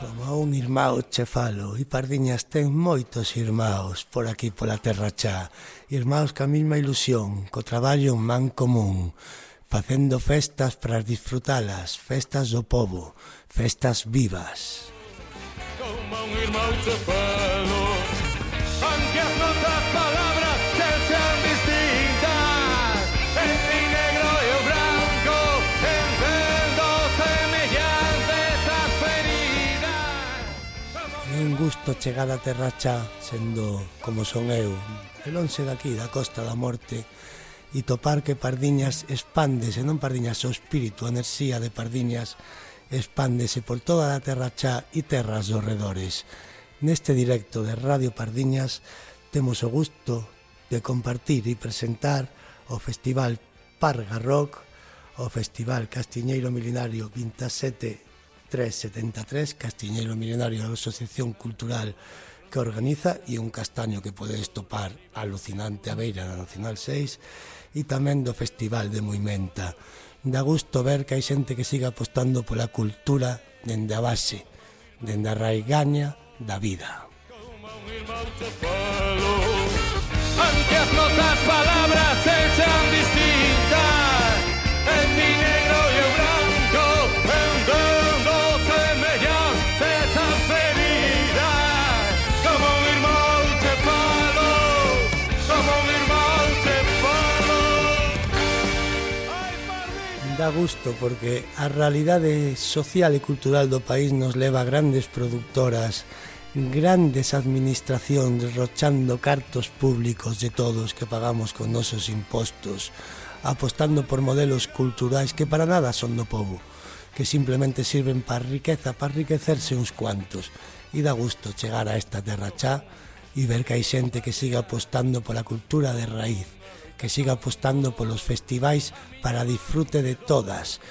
Como a un irmão che falo E pardiñas ten moitos irmãos Por aquí pola terra xa Irmãos ca mesma ilusión Co traballo en man común Facendo festas para disfrutalas Festas do povo Festas vivas. Como un irmão te falo gusto chegar a Terracha sendo como son eu, e lonxe daqui, da Costa da Morte, e topar que Pardiñas expándese, non Pardiñas, o espírito, a enerxía de Pardiñas expándese por toda a Terracha e terras dos redores. Neste directo de Radio Pardiñas temos o gusto de compartir e presentar o Festival Parga Rock, o Festival Castiñeiro Milenario 27 373, castiñeiro milenario da Asociación Cultural que organiza e un castaño que podedes topar alucinante a beira da Nacional 6 e tamén do Festival de Moimenta. Da gusto ver que hai xente que siga apostando pola cultura dende a base, dende a raigaña da vida. Como un irmão te falo, antes as nosas palabras se dá gusto porque a realidade social e cultural do país nos leva a grandes productoras, grandes administracións derrochando cartos públicos de todos que pagamos con nosos impostos, apostando por modelos culturais que para nada son do povo, que simplemente sirven para riqueza, para enriquecerse uns cuantos. E dá gusto chegar a esta terra chá e ver que hai xente que siga apostando pola cultura de raíz, que siga apostando polos festivais para disfrute de todas,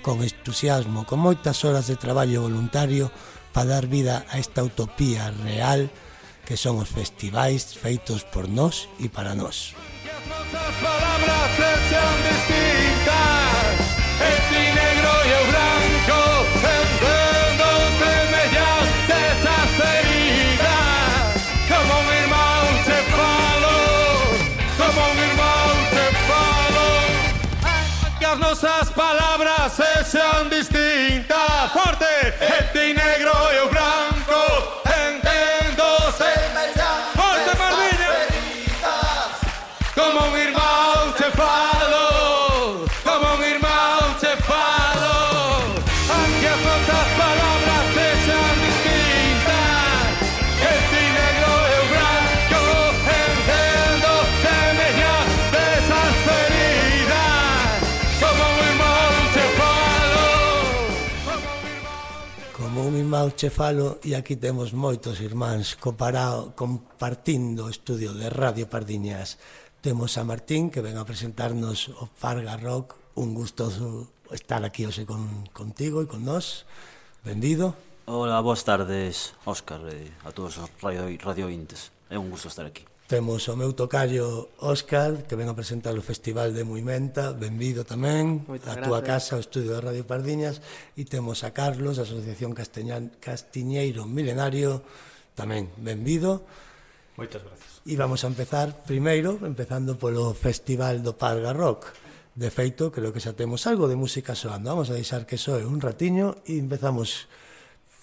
con entusiasmo, con moitas horas de traballo voluntario para dar vida a esta utopía real que son os festivais feitos por nós e para nós. Que as nosas palabras sean distintas. irmão che falo e aquí temos moitos irmáns comparado, compartindo o estudio de Radio Pardiñas. Temos a Martín que ven a presentarnos o Farga Rock, un gustoso estar aquí hoxe con, contigo e con nós. Bendido. Hola, boas tardes, Óscar, e a todos os radio, radio intes. É un gusto estar aquí. Temos o meu tocallo Óscar, que ven a presentar o Festival de Moimenta, benvido tamén, Moitas a gracias. túa casa, o estudio de Radio Pardiñas, e temos a Carlos, a Asociación Casteñan, Castiñeiro Milenario, tamén benvido. Moitas gracias. E vamos a empezar primeiro, empezando polo Festival do Parga Rock. De feito, creo que xa temos algo de música soando. Vamos a deixar que soe un ratiño e empezamos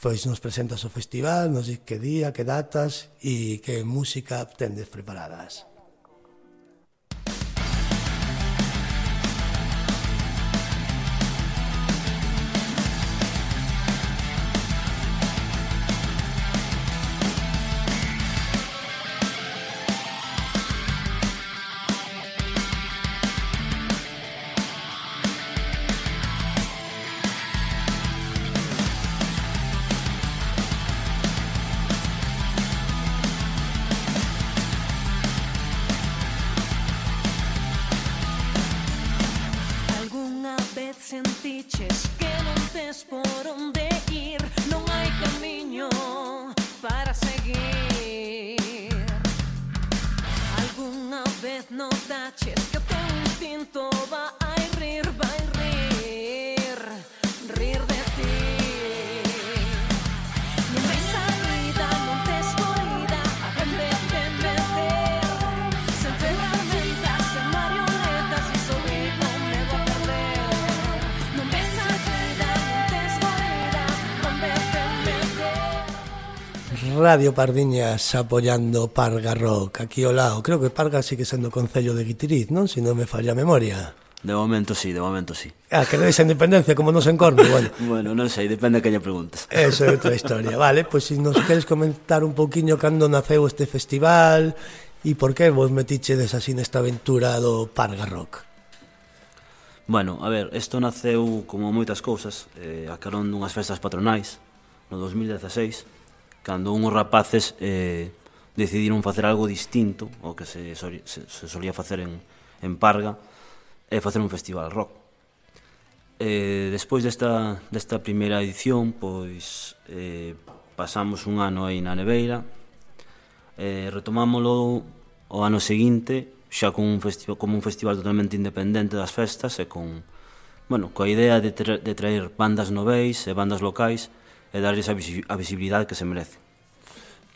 Pois nos presentas o festival, nos dis que día, que datas e que música tendes preparadas. Radio Pardiñas apoyando Parga Rock aquí ao lado. Creo que Parga sigue sendo concello de Guitiriz, non? Se si non me falla a memoria. De momento sí, de momento sí. Ah, que le a independencia como nos encorne, bueno. bueno, non sei, depende de que lle preguntas. Eso é outra historia, vale? Pois pues, se si nos queres comentar un poquinho cando naceu este festival e por que vos metichedes así nesta aventura do Parga Rock. Bueno, a ver, isto naceu como moitas cousas eh, a carón dunhas festas patronais no 2016 cando unhos rapaces eh, decidiron facer algo distinto ao que se, se, se solía facer en, en Parga e facer un festival rock. Eh, despois desta, desta primeira edición, pois eh, pasamos un ano aí na Neveira, eh, retomámolo o ano seguinte xa con un festival, como un festival totalmente independente das festas e con, bueno, coa idea de, tra de traer bandas noveis e bandas locais e darlles a visibilidade que se merece.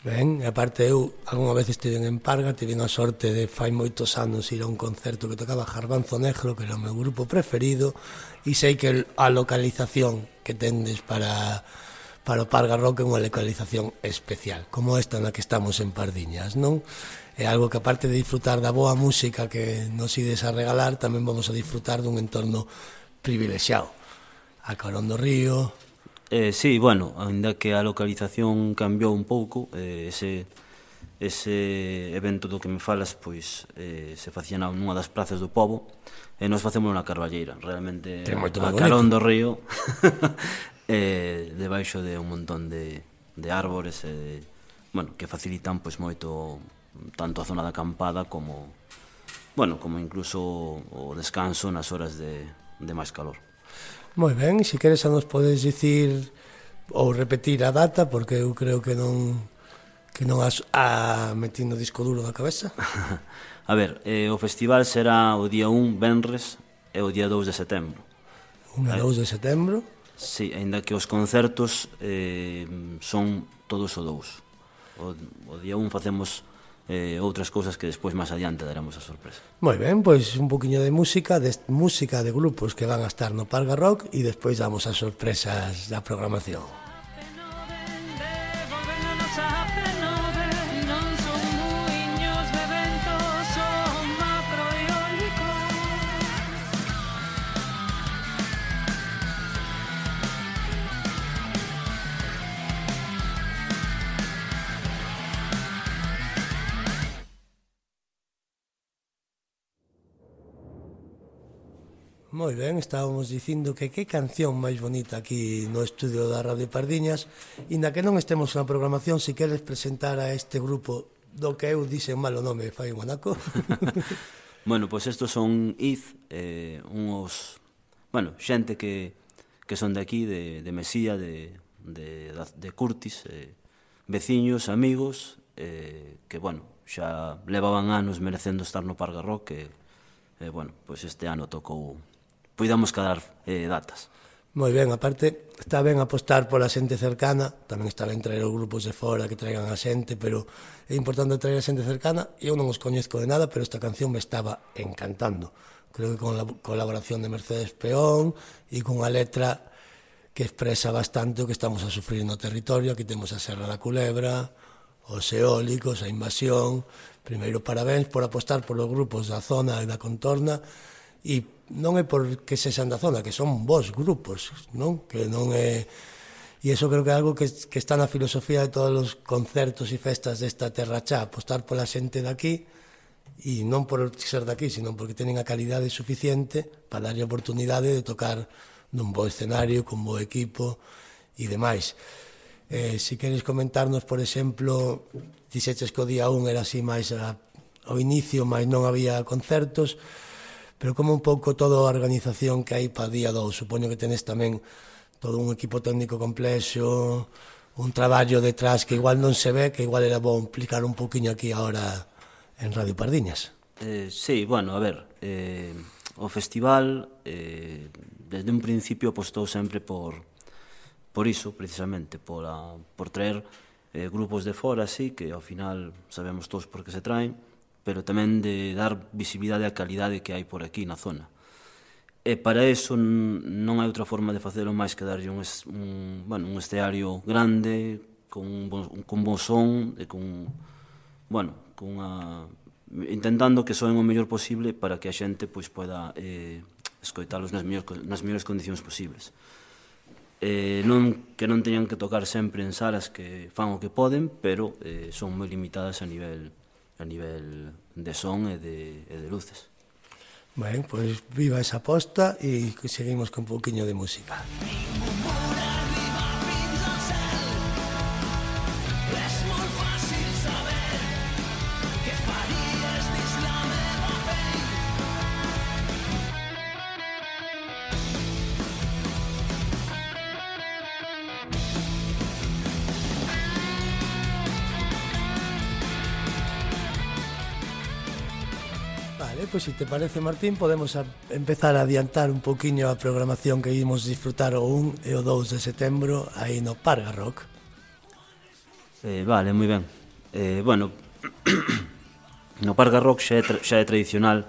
Ben, e aparte eu, algunha vez estive en Parga, tive a sorte de fai moitos anos ir a un concerto que tocaba Jarbanzo Negro, que era o meu grupo preferido, e sei que a localización que tendes para para o Parga Rock é unha localización especial, como esta na que estamos en Pardiñas, non? É algo que aparte de disfrutar da boa música que nos ides a regalar, tamén vamos a disfrutar dun entorno privilexiado. A Corón do Río, Eh, sí, bueno, ainda que a localización cambiou un pouco, eh, ese, ese evento do que me falas, pois eh, se facía nunha das plazas do povo, e nos facemos na Carballeira, realmente a, a carón do río, eh, debaixo de un montón de, de árbores, e eh, bueno, que facilitan pois moito tanto a zona da acampada como bueno, como incluso o descanso nas horas de, de máis calor. Moi ben, se queres a nos podes dicir ou repetir a data porque eu creo que non que non as a metindo disco duro da cabeza. a ver, eh, o festival será o día 1 venres e o día 2 de setembro. 1 e 2 de setembro? Sí, aínda que os concertos eh, son todos o 2. O, o día 1 facemos eh, outras cousas que despois máis adiante daremos a sorpresa. Moi ben, pois un poquinho de música, de música de grupos que van a estar no Parga Rock e despois damos as sorpresas da programación. Moi ben, estábamos dicindo que que canción máis bonita aquí no estudio da Radio Pardiñas Inda que non estemos na programación, si queres presentar a este grupo do que eu dixen malo nome, fai un anaco. Bueno, pois estos son Iz, eh, unhos, bueno, xente que, que son de aquí, de, de Mesía, de, de, de Curtis, eh, veciños, amigos, eh, que, bueno, xa levaban anos merecendo estar no Parga Rock, E eh, bueno, pois este ano tocou poidamos cadrar eh, datas. Moi ben, aparte, está ben apostar pola xente cercana, tamén está ben traer os grupos de fora que traigan a xente, pero é importante traer a xente cercana, e eu non os coñezco de nada, pero esta canción me estaba encantando. Creo que con la colaboración de Mercedes Peón e con a letra que expresa bastante o que estamos a sufrir no territorio, aquí temos a Serra da Culebra, os eólicos, a invasión. Primeiro, parabéns por apostar polos grupos da zona e da contorna, e non é porque se da zona, que son vos grupos, non? Que non é... E eso creo que é algo que, que está na filosofía de todos os concertos e festas desta terra chá, apostar pola xente daqui e non por ser daqui, sino porque teñen a calidade suficiente para darlle a oportunidade de tocar nun bo escenario, con bo equipo e demais. Eh, si queres comentarnos, por exemplo, dixeches que o día 1 era así máis a, ao inicio, máis non había concertos, Pero como un pouco toda a organización que hai para día 2? Supoño que tenes tamén todo un equipo técnico complexo, un traballo detrás que igual non se ve, que igual era bom explicar un poquinho aquí ahora en Radio Pardiñas. Eh, sí, bueno, a ver, eh, o festival eh, desde un principio apostou sempre por por iso, precisamente, por, a, por traer eh, grupos de fora, así, que ao final sabemos todos por que se traen, pero tamén de dar visibilidade á calidade que hai por aquí na zona. E para eso non hai outra forma de facelo máis que darlle un, un, bueno, un esteario grande, con un bon, con bon son e con bueno, con a, intentando que soen o mellor posible para que a xente pois poida eh, escoitalos nas mellores nas mellores condicións posibles. Eh, non que non teñan que tocar sempre en salas que fan o que poden, pero eh, son moi limitadas a nivel a nivel de son e de, e de luces. Ben, pois pues, viva esa aposta e seguimos con un poquinho de música. Música pois se te parece, Martín, podemos a empezar a adiantar un poquinho a programación que ímos disfrutar o 1 e o 2 de setembro aí no Parga Rock. Eh, vale, moi ben. Eh, bueno, no Parga Rock xa é, xa é tradicional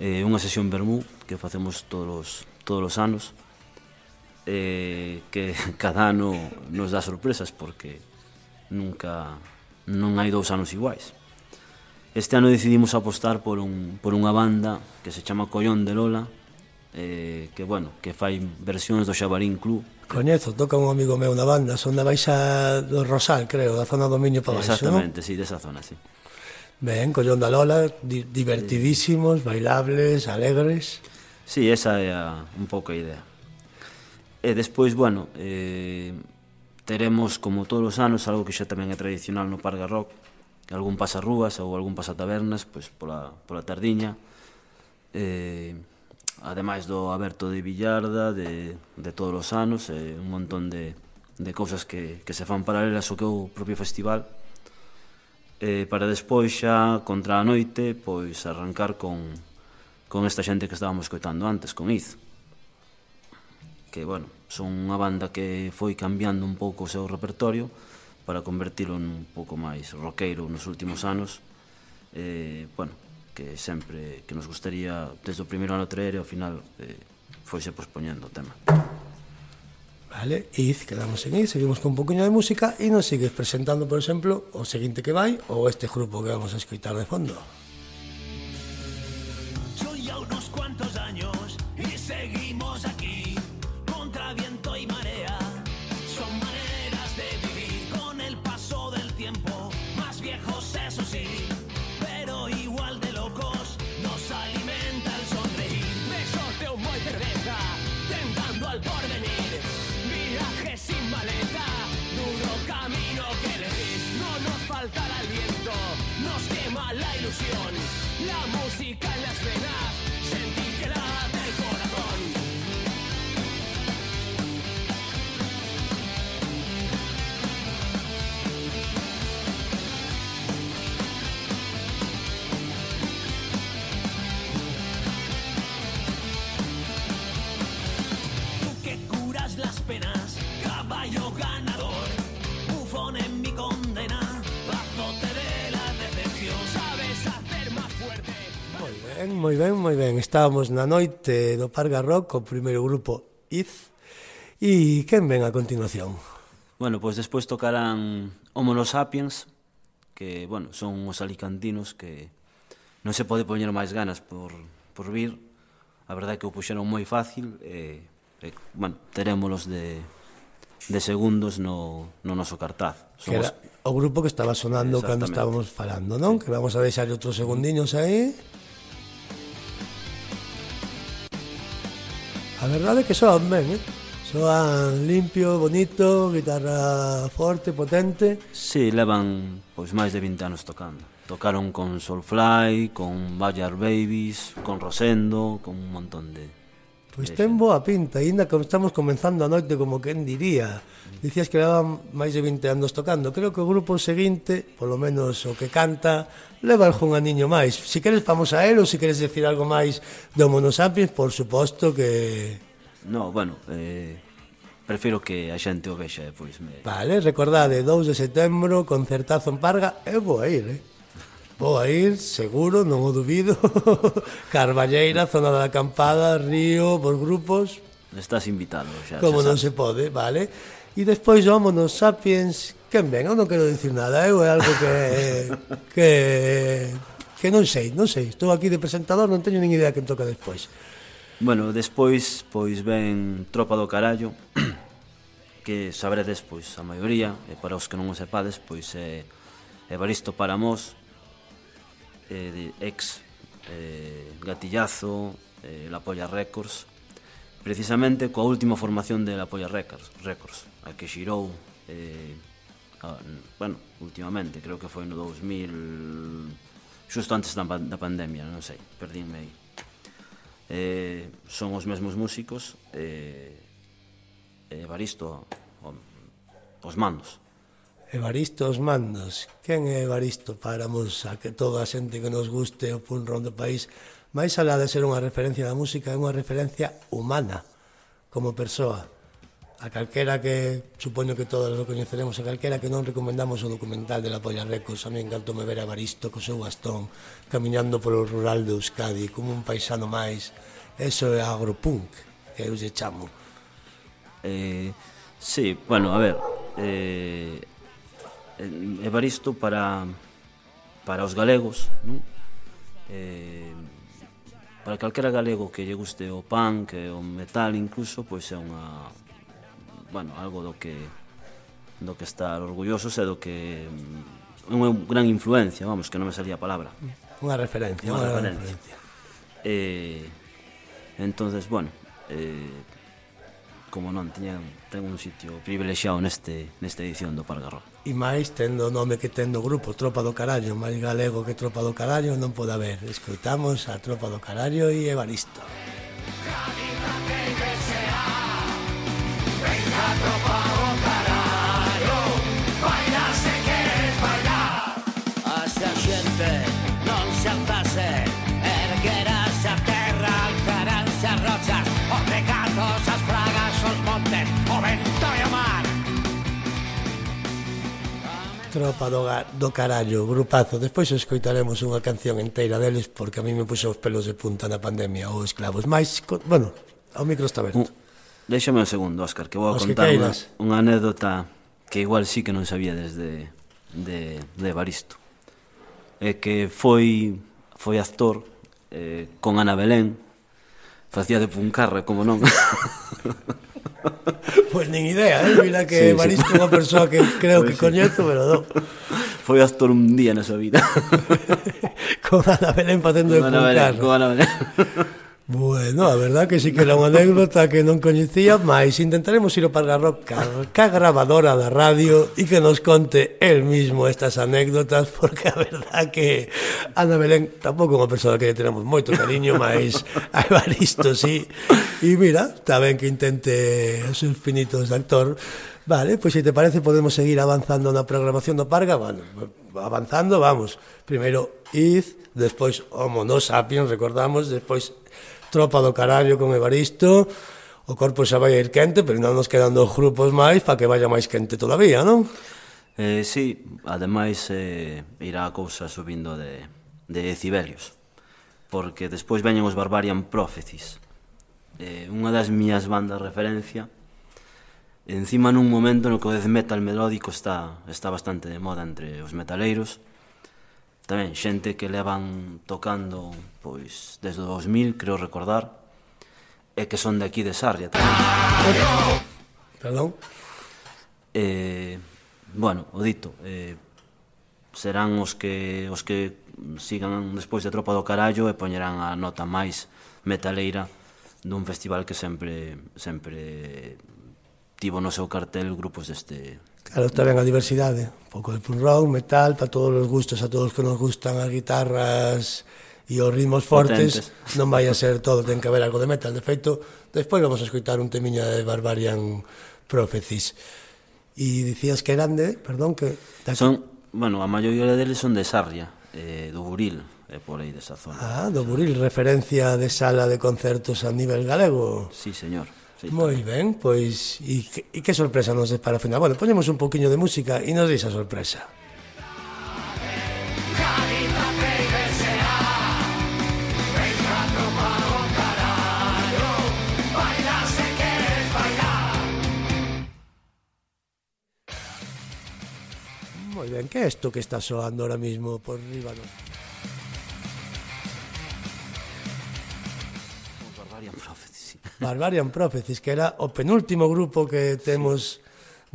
eh, unha sesión vermú que facemos todos os, todos os anos eh, que cada ano nos dá sorpresas porque nunca non hai dous anos iguais Este ano decidimos apostar por, un, por unha banda que se chama Collón de Lola, eh, que, bueno, que fai versións do Xabarín Club. Coñezo, toca un amigo meu na banda, son da Baixa do Rosal, creo, da zona do Miño para baixo, Exactamente, ¿no? sí, desa zona, sí. Ben, Collón da Lola, di divertidísimos, bailables, alegres. Sí, esa é a, un pouco a idea. E despois, bueno, eh, teremos como todos os anos algo que xa tamén é tradicional no Parga Rock, algún pasarrúas ou algún pasatabernas pois pola, pola tardiña. Eh, ademais do aberto de Villarda de, de todos os anos eh, un montón de, de cousas que, que se fan paralelas ao que o propio festival. Eh, para despois xa contra a noite pois arrancar con, con esta xente que estábamos coitando antes con Iz. Que bueno, son unha banda que foi cambiando un pouco o seu repertorio para convertilo nun pouco máis roqueiro nos últimos anos eh, bueno, que sempre que nos gustaría desde o primeiro ano traer e ao final eh, foise pospoñendo o tema Vale, e quedamos en aí, seguimos con un poquinho de música e nos sigues presentando, por exemplo, o seguinte que vai ou este grupo que vamos a escoitar de fondo. música en las venas, sentí que lata del corazón. Tú que curas las penas ben, moi ben, moi ben. Estábamos na noite do Parga Rock, o primeiro grupo Iz. E quen ven a continuación? Bueno, pois pues despois tocarán Homo Sapiens, que, bueno, son os alicantinos que non se pode poñer máis ganas por, por vir. A verdade é que o puxeron moi fácil e, e bueno, terémolos de, de segundos no, no noso cartaz. Somos... Que era o grupo que estaba sonando cando estábamos falando, non? Sí. Que vamos a deixar outros segundiños aí. A verdade é que soan ben, eh? Soan limpio, bonito, guitarra forte, potente. Si, sí, levan pois máis de 20 anos tocando. Tocaron con Soulfly, con Bayard Babies, con Rosendo, con un montón de Pois ten boa pinta, ainda que estamos comenzando a noite como quen diría. Dicías que levaban máis de 20 anos tocando. Creo que o grupo seguinte, polo menos o que canta, leva algún aniño máis. Si queres vamos a él ou si queres decir algo máis do Homo sapiens, por suposto que... No, bueno, eh, prefiro que a xente o vexa depois. Me... Vale, recordade, 2 de setembro, concertazo en Parga, eu vou a ir, eh? Vou a ir, seguro, non o dubido. Carballeira, zona da acampada, río, por grupos. Estás invitado, xa. Como xa non se pode, vale? E despois vámonos Sapiens, quen ven, eu non quero dicir nada, eu é algo que que que non sei, non sei, estou aquí de presentador, non teño nin idea que toca despois. Bueno, despois pois ven Tropa do Carallo, que saberedes pois a maioría, e para os que non o sepades, pois é Evaristo Paramos, eh, de ex eh, Gatillazo, eh, La Polla Records, precisamente coa última formación de La Polla Records, Records a que xirou eh, a, bueno, últimamente, creo que foi no 2000, xusto antes da, da pandemia, non sei, perdínme aí. Eh, son os mesmos músicos, eh, eh Evaristo, eh, os mandos. Evaristo os mandos. Quen é Evaristo Páramos, a que toda a xente que nos guste o punk rock do país, máis alá de ser unha referencia da música, é unha referencia humana, como persoa. A calquera que, supoño que todos lo coñeceremos, a calquera que non recomendamos o documental de la Polla Records, a mí encantou me ver a Evaristo co seu bastón, camiñando polo rural de Euskadi, como un paisano máis. Eso é agropunk, que eu lle chamo. Eh, sí, bueno, a ver, eh, Eh, Evaristo para para os galegos, non? Eh, para calquera galego que lle guste o punk, o metal incluso, pois é unha bueno, algo do que do que estar orgullosos e do que mm, é unha gran influencia, vamos, que non me salía a palabra. Unha referencia, unha, referencia. referencia. Eh, entonces, bueno, eh, como non, teña, ten un sitio privilexiado neste, nesta edición do Pargarro. E máis tendo o nome que tendo o grupo, Tropa do Carallo, máis galego que Tropa do Carallo non pode haber. Escoitamos a Tropa do Carallo e Evaristo. Cali, Tropa do, do carallo, grupazo. Despois escoitaremos unha canción inteira deles porque a mí me puxo os pelos de punta na pandemia ou esclavos. Mais, bueno, o micro está aberto. Uh, déxame un segundo, Óscar, que vou a contar unha, unha anécdota que igual sí que non sabía desde de, de Baristo. É que foi foi actor eh, con Ana Belén, facía de puncarra, como non. Pois pues nin idea, eh? mira que sí, Baristo é unha persoa que creo pues que sí. coñezo, pero non. Foi actor un día na súa vida. con Ana Belén facendo de puncar. Con Ana Belén. Bueno, a verdad que sí que era unha anécdota que non coñecía, máis intentaremos ir para a roca, ca grabadora da radio e que nos conte el mismo estas anécdotas, porque a verdad que Ana Belén tampouco é unha persoa que tenemos moito cariño, máis a Evaristo sí. E mira, está ben que intente os seus de actor, Vale, pois se te parece podemos seguir avanzando na programación do Parga, bueno, avanzando, vamos. Primeiro Iz, despois Homo no sapiens, recordamos, despois tropa do carallo con Evaristo, o corpo xa vai a ir quente, pero non nos quedan dos grupos máis para que vaya máis quente todavía, non? Eh, sí, ademais eh, irá a cousa subindo de, de decibelios porque despois veñen os Barbarian Prophecies eh, unha das mías bandas referencia encima nun momento no que o death metal melódico está, está bastante de moda entre os metaleiros tamén xente que levan tocando pois desde 2000, creo recordar, e que son de aquí de Sarria tamén. Perdón. Eh, bueno, o dito, eh, serán os que os que sigan despois de Tropa do Carallo e poñerán a nota máis metaleira dun festival que sempre sempre tivo no seu cartel grupos deste Claro, tamén a diversidade, un pouco de punk rock, metal, para todos os gustos, a todos que nos gustan as guitarras e os ritmos fortes, Potentes. non vai a ser todo, ten que haber algo de metal. De feito, despois vamos a escutar un temiña de Barbarian Prophecies. E dicías que eran de, perdón, que... De son, bueno, a maioría deles son de Sarria, eh, do Buril, é por aí desa zona. Ah, do Buril, referencia de sala de concertos a nivel galego. Sí, señor. Muy bien, pues ¿y, qué, sorpresa nos es para final? Bueno, ponemos un poquillo de música y nos dice sorpresa. Muy bien, ¿qué es esto que está soando ahora mismo por Líbano? Barbarian Prophecies, que era o penúltimo grupo que temos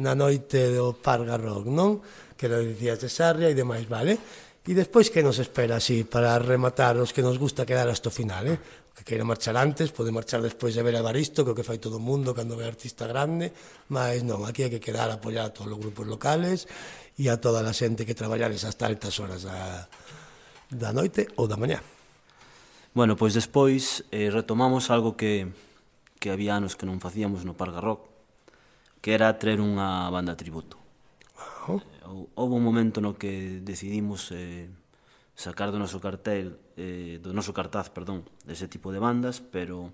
na noite do Parga Rock, non? Que era dicía Cesarria e demais, vale? E despois que nos espera así para rematar os que nos gusta quedar hasta o final, eh? que queira marchar antes, pode marchar despois de ver a Baristo, que o que fai todo o mundo cando ve artista grande, mas non, aquí hai que quedar a apoiar a todos os grupos locales e a toda a xente que traballa esas altas horas da, da noite ou da mañá. Bueno, pois despois eh, retomamos algo que que había anos que non facíamos no Parga Rock, que era traer unha banda tributo. Oh. Eh, houve un momento no que decidimos eh, sacar do noso cartel, eh, do noso cartaz, perdón, dese tipo de bandas, pero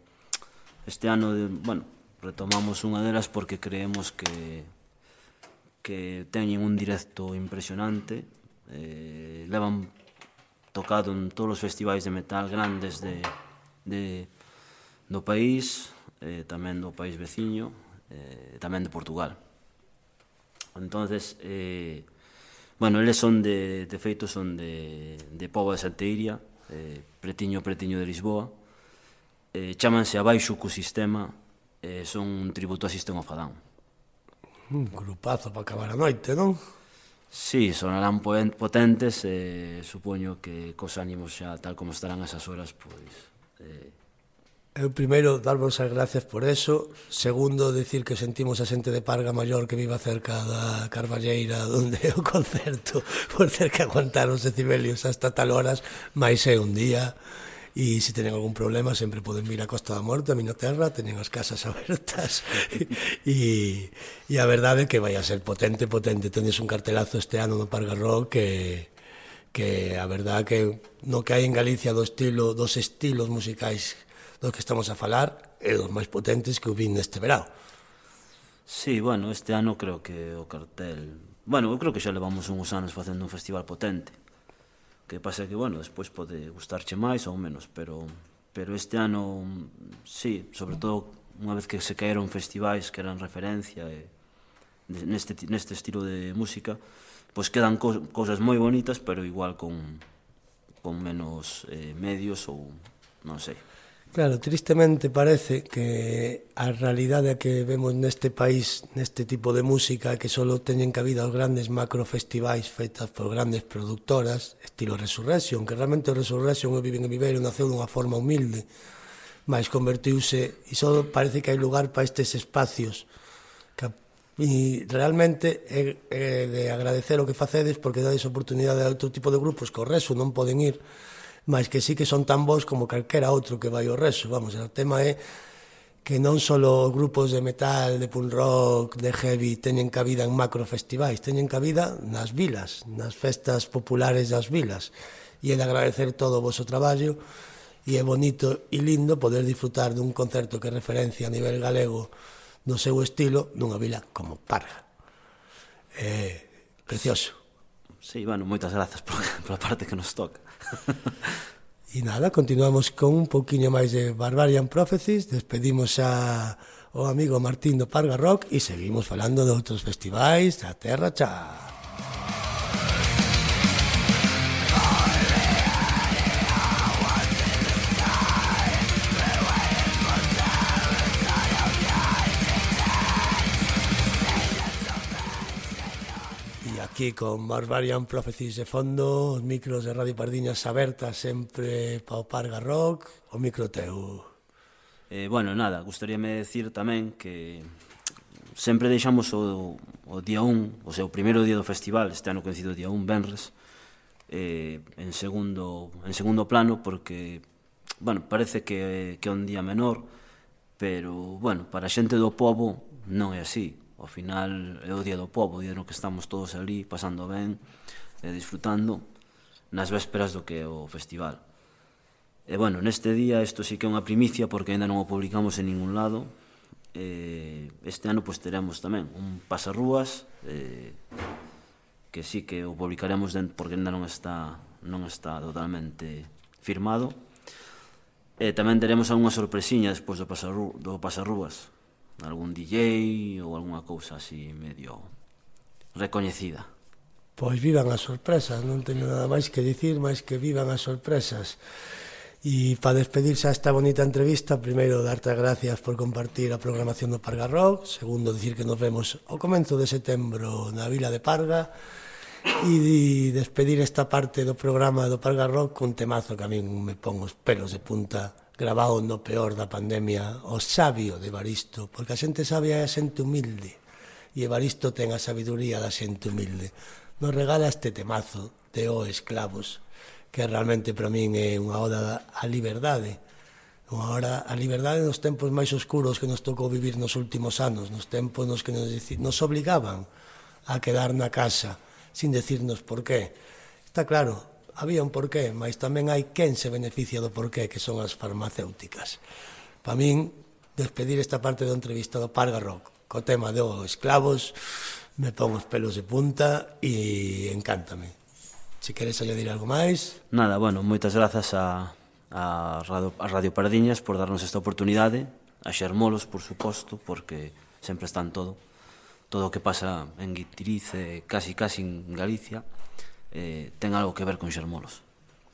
este ano, de, bueno, retomamos unha delas porque creemos que que teñen un directo impresionante, eh, levan tocado en todos os festivais de metal grandes de, de, do país eh, tamén do país veciño, eh, tamén de Portugal. Entonces, eh, bueno, eles son de, de feito son de, de Pobo de Santeiria, eh, pretiño pretiño de Lisboa, eh, chamanse abaixo co sistema, eh, son un tributo a Sistema Fadán. Un grupazo para acabar a noite, non? Sí, sonarán potentes e eh, supoño que cos ánimos xa tal como estarán esas horas, pois eh, Eu primeiro darvos as gracias por eso, segundo decir que sentimos a xente de Parga Maior que viva cerca da Carballeira onde é o concerto, por ter que aguantar os decibelios hasta tal horas, máis é un día. E se tenen algún problema sempre poden vir a Costa da Morte, a Minoterra, terra, as casas abertas. E, e a verdade é que vai a ser potente, potente, tenes un cartelazo este ano no Parga Rock que que a verdad que no que hai en Galicia do estilo dos estilos musicais dos que estamos a falar é dos máis potentes que eu vin neste verão. Sí, bueno, este ano creo que o cartel... Bueno, eu creo que xa levamos uns anos facendo un festival potente. Que pasa que, bueno, despois pode gustarche máis ou menos, pero pero este ano, sí, sobre todo unha vez que se caeron festivais que eran referencia eh, e, neste, neste estilo de música, pois quedan co cousas moi bonitas, pero igual con, con menos eh, medios ou non sei. Claro, tristemente parece que a realidade que vemos neste país, neste tipo de música, que só teñen cabida os grandes macrofestivais feitas por grandes productoras, estilo Resurrection, que realmente o Resurrection o Viven en Viveiro naceu dunha forma humilde, mas convertiuse, e só parece que hai lugar para estes espacios, E realmente é, é de agradecer o que facedes porque dades oportunidade a outro tipo de grupos que o reso non poden ir, mas que sí que son tan bons como calquera outro que vai ao reso. Vamos, o tema é que non só grupos de metal, de punk rock, de heavy teñen cabida en macrofestivais, teñen cabida nas vilas, nas festas populares das vilas. E é de agradecer todo o vosso traballo e é bonito e lindo poder disfrutar dun concerto que referencia a nivel galego no seu estilo nunha vila como Parga. É precioso. Sí, bueno, moitas grazas por, pola parte que nos toca. E nada, continuamos con un pouquiño máis de Barbarian Prophecies, despedimos a o amigo Martín do Parga Rock e seguimos falando de outros festivais da Terra Cha. aquí con Barbarian Prophecies de fondo, os micros de Radio Pardiñas abertas sempre para o Parga Rock, o micro teu. Eh, bueno, nada, gustaríame decir tamén que sempre deixamos o, o día 1, o seu primeiro día do festival, este ano coincido día 1, Benres, eh, en, segundo, en segundo plano porque, bueno, parece que, que é un día menor, pero, bueno, para a xente do povo non é así ao final é o día do povo, o día no que estamos todos ali pasando ben e disfrutando nas vésperas do que é o festival. E bueno, neste día isto sí que é unha primicia porque ainda non o publicamos en ningún lado. E este ano pois teremos tamén un pasarrúas eh, que sí que o publicaremos porque ainda non está non está totalmente firmado. E tamén teremos algunha sorpresiña despois do pasarrú, do pasarrúas, algún DJ ou algunha cousa así medio recoñecida. Pois vivan as sorpresas, non teño nada máis que dicir, máis que vivan as sorpresas. E para despedirse a esta bonita entrevista, primeiro darte as gracias por compartir a programación do Parga Rock, segundo dicir que nos vemos ao comenzo de setembro na Vila de Parga, e despedir esta parte do programa do Parga Rock con temazo que a min me pon os pelos de punta grabado no peor da pandemia o sabio de Baristo, porque a xente sabia é a xente humilde e Evaristo ten a sabiduría da xente humilde. Nos regala este temazo de O Esclavos, que realmente para min é unha oda á liberdade, unha hora a liberdade nos tempos máis oscuros que nos tocou vivir nos últimos anos, nos tempos nos que nos, nos obligaban a quedar na casa, sin decirnos por qué. Está claro, había un porqué, mas tamén hai quen se beneficia do porqué, que son as farmacéuticas. Para min, despedir esta parte do entrevista do Parga Rock, co tema dos esclavos, me pon os pelos de punta e encántame. Se queres añadir algo máis... Nada, bueno, moitas grazas a, a Radio, a Radio Pardiñas por darnos esta oportunidade, a Xermolos, por suposto, porque sempre están todo, todo o que pasa en Guitiriz, casi casi en Galicia, eh, ten algo que ver con Xermolos.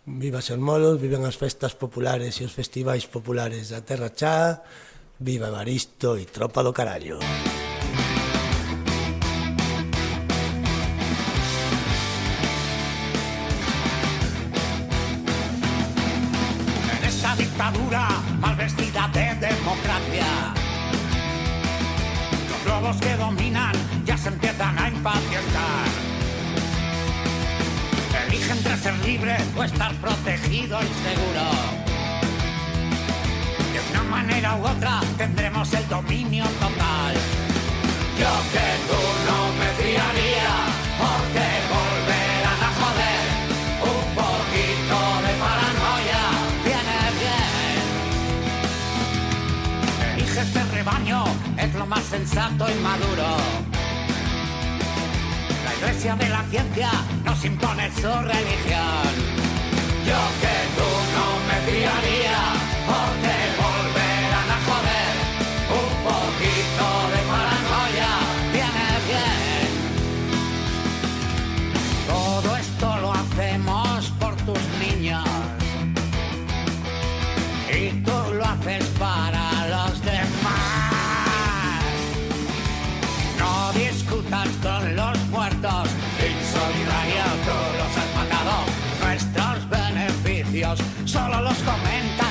Viva Xermolos, vivan as festas populares e os festivais populares da Terra Chá, viva Baristo e Tropa do Carallo. dictadura mal vestida de democracia. Los lobos que dominan ser libre o estar protegido y seguro. De una manera u otra tendremos el dominio total. Yo que tú no me fiaría, porque volverán a joder un poquito de paranoia. Viene bien. Elige este rebaño, es lo más sensato y maduro. De la ciencia nos impone su religión. Yo que tú no me fiaría, solo los comentan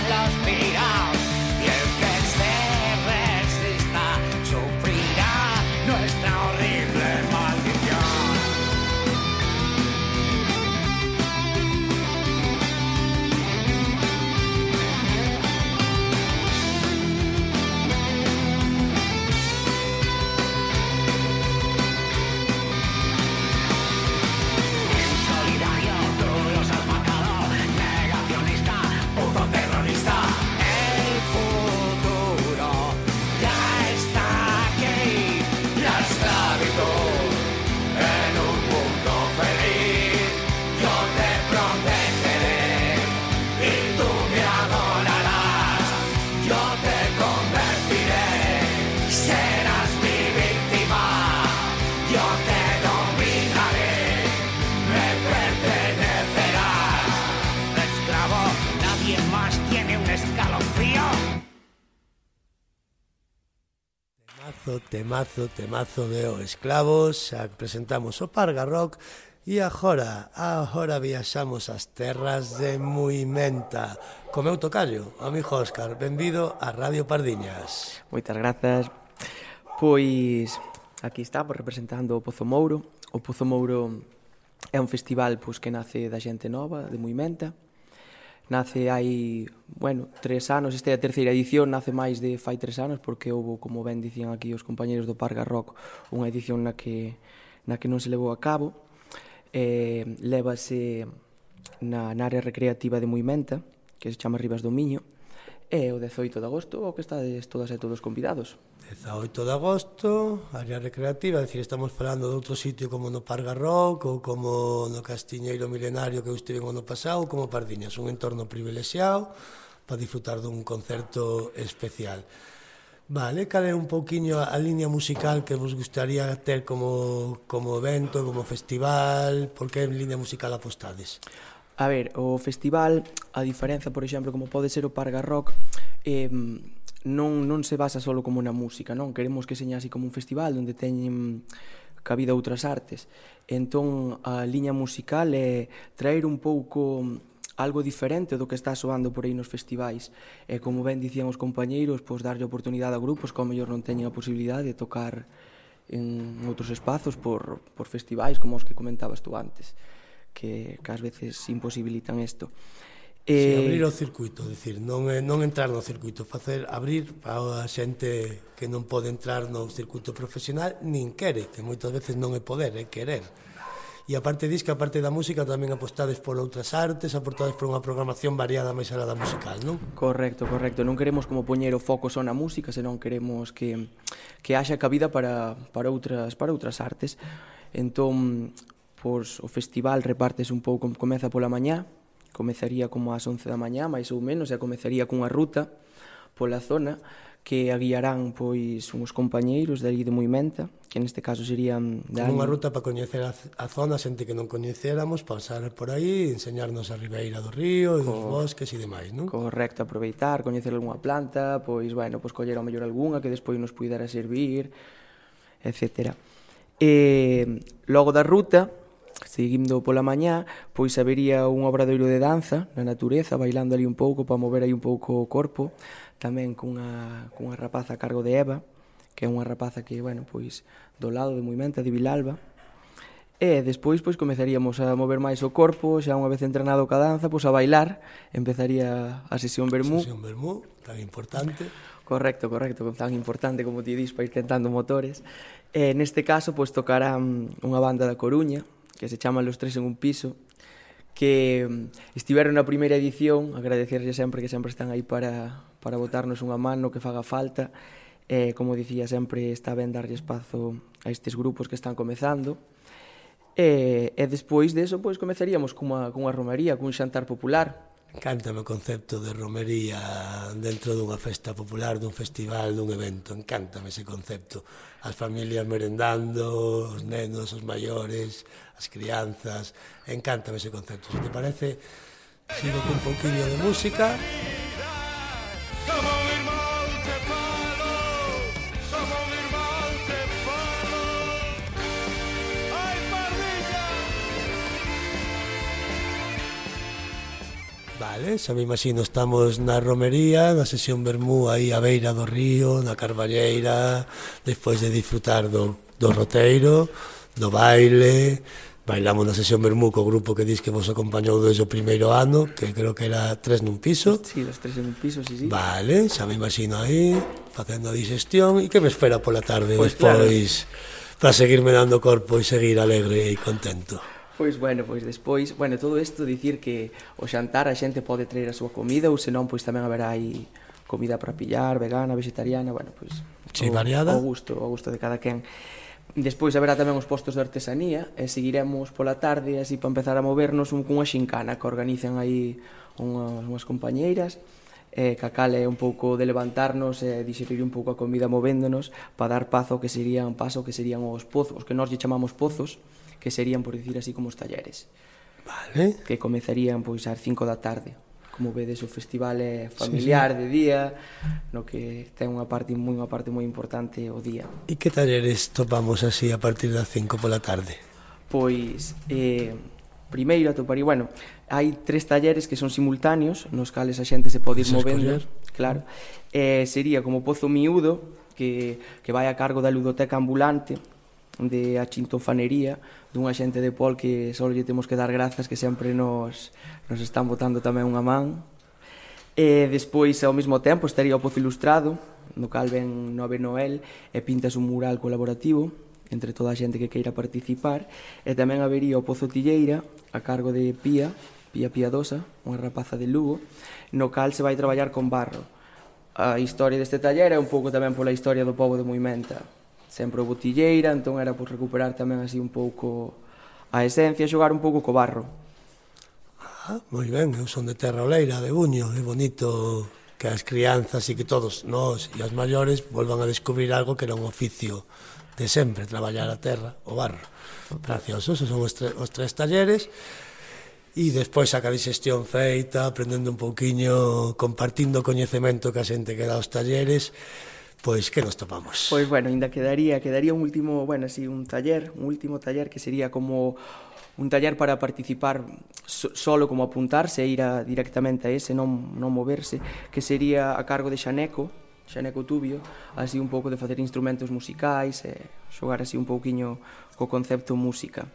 temazo, temazo, temazo de O Esclavos. Xa presentamos o Parga Rock E agora, agora viaxamos as terras de Muimenta. Co meu tocayo, amigo Óscar, benvido a Radio Pardiñas. Moitas grazas. Pois aquí estamos representando o Pozo Mouro. O Pozo Mouro é un festival pois, que nace da xente nova, de Muimenta nace hai, bueno, tres anos, esta é a terceira edición, nace máis de fai tres anos, porque houve, como ben dicían aquí os compañeros do Parga Rock, unha edición na que, na que non se levou a cabo, eh, lévase na, na área recreativa de Moimenta, que se chama Rivas do Miño, E o 18 de agosto o que estades todas e todos convidados. 18 de agosto, área recreativa, é dicir, estamos falando de outro sitio como no Parga Rock ou como no Castiñeiro Milenario que eu estive o ano pasado, como Pardiñas, un entorno privilexiado para disfrutar dun concerto especial. Vale, cal é un pouquiño a liña musical que vos gustaría ter como, como evento, como festival, por que liña musical apostades? A ver, o festival, a diferenza, por exemplo, como pode ser o Parga Rock, eh, non, non se basa solo como na música, non? Queremos que seña así como un festival onde teñen cabida outras artes. Entón, a liña musical é traer un pouco algo diferente do que está soando por aí nos festivais. E como ben dicían os compañeiros, pois darlle oportunidade a grupos que ao mellor non teñen a posibilidade de tocar en outros espazos por, por festivais como os que comentabas tú antes que, que ás veces imposibilitan isto. Eh, sí, abrir o circuito, decir, non, non entrar no circuito, facer abrir para a xente que non pode entrar no circuito profesional nin quere, que moitas veces non é poder, é querer. E a parte dis que a parte da música tamén apostades por outras artes, apostades por unha programación variada máis alá da musical, non? Correcto, correcto. Non queremos como poñer o foco só na música, senón queremos que que haxa cabida para para outras para outras artes. Entón, pois, o festival repartes un pouco, comeza pola mañá, comezaría como ás 11 da mañá, máis ou menos, e comezaría cunha ruta pola zona que a guiarán pois uns compañeiros de ali de Moimenta, que neste caso serían de Unha ruta para coñecer a, a zona, xente que non coñecéramos, pasar por aí, enseñarnos a ribeira do río, e dos bosques e demais, non? Correcto, aproveitar, coñecer algunha planta, pois, bueno, pois coller ao mellor algunha que despois nos puidera servir, etcétera. E logo da ruta seguindo pola mañá, pois habería un obradoiro de danza na natureza, bailando ali un pouco para mover aí un pouco o corpo, tamén cunha, cunha rapaza a cargo de Eva, que é unha rapaza que, bueno, pois do lado de Moimenta de Vilalba. E despois pois comezaríamos a mover máis o corpo, xa unha vez entrenado ca danza, pois a bailar, empezaría a sesión vermú. Sesión vermú, tan importante. Correcto, correcto, tan importante como ti dis para ir tentando motores. E neste caso pois tocará mm, unha banda da Coruña, que se chaman Los tres en un piso, que mm, estiveron na primeira edición, agradecerlle sempre que sempre están aí para, para botarnos unha mano que faga falta, e, como dicía, sempre está ben darlle espazo a estes grupos que están comezando, E, e despois deso, pois, comezaríamos cunha, cunha romería, cun xantar popular, Encántame o concepto de romería dentro dunha festa popular, dun festival, dun evento. Encántame ese concepto. As familias merendando, os nenos, os maiores, as crianzas. Encántame ese concepto. Se te parece, sigo con un pouquinho de música. vale? Xa me imagino estamos na romería, na sesión Bermú aí a beira do río, na Carballeira, despois de disfrutar do, do roteiro, do baile, bailamos na sesión Bermú co grupo que dis que vos acompañou desde o primeiro ano, que creo que era tres nun piso. Sí, los tres nun piso, sí, sí. Vale, xa me imagino aí, facendo a digestión, e que me espera pola tarde pois pues despois claro. para seguirme dando corpo e seguir alegre e contento. Pois bueno, pois despois, bueno, todo isto dicir que o xantar a xente pode traer a súa comida ou senón pois tamén haberá aí comida para pillar, vegana, vegetariana, bueno, pois sí, o, variada. O gusto, o gusto de cada quen. Despois haberá tamén os postos de artesanía e seguiremos pola tarde así para empezar a movernos un cunha xincana que organizan aí unhas, unhas compañeiras eh, que a cal é un pouco de levantarnos e eh, digerir un pouco a comida movéndonos para dar paso que serían paso que serían os pozos, que nós lle chamamos pozos, que serían, por dicir así, como os talleres. Vale. Que comezarían pois ás 5 da tarde. Como vedes, o festival é familiar sí, sí. de día, no que ten unha parte moi unha parte moi importante o día. E que talleres topamos así a partir das 5 pola tarde? Pois eh, primeiro atoparía, bueno, hai tres talleres que son simultáneos, nos cales a xente se pode ir movendo, escoller? claro. Eh, sería como Pozo Miúdo, que, que vai a cargo da ludoteca ambulante, de a chintofanería dunha xente de Pol que só lle temos que dar grazas que sempre nos, nos están botando tamén unha man. E despois ao mesmo tempo estaría o Pozo Ilustrado no cal ven Nove Noel e pintas un mural colaborativo entre toda a xente que queira participar. E tamén habería o Pozo Tilleira a cargo de Pía Pía Piadosa, unha rapaza de Lugo no cal se vai traballar con barro. A historia deste taller é un pouco tamén pola historia do povo de Moimenta sempre o botilleira, entón era por recuperar tamén así un pouco a esencia, xogar un pouco co barro. Ah, moi ben, eu son de Terra Oleira, de Buño, é bonito que as crianzas e que todos nós e as maiores volvan a descubrir algo que era un oficio de sempre, traballar a terra, o barro. Precioso, esos son os, tre, os tres talleres e despois a calixestión feita, aprendendo un pouquiño, compartindo o coñecemento que a xente que dá os talleres, Pois que nos topamos? Pois bueno, ainda quedaría, quedaría un último, bueno, así un taller, un último taller que sería como un taller para participar so, solo como apuntarse e ir a, directamente a ese, non, non moverse, que sería a cargo de Xaneco, Xaneco Tubio, así un pouco de facer instrumentos musicais e xogar así un pouquiño co concepto música.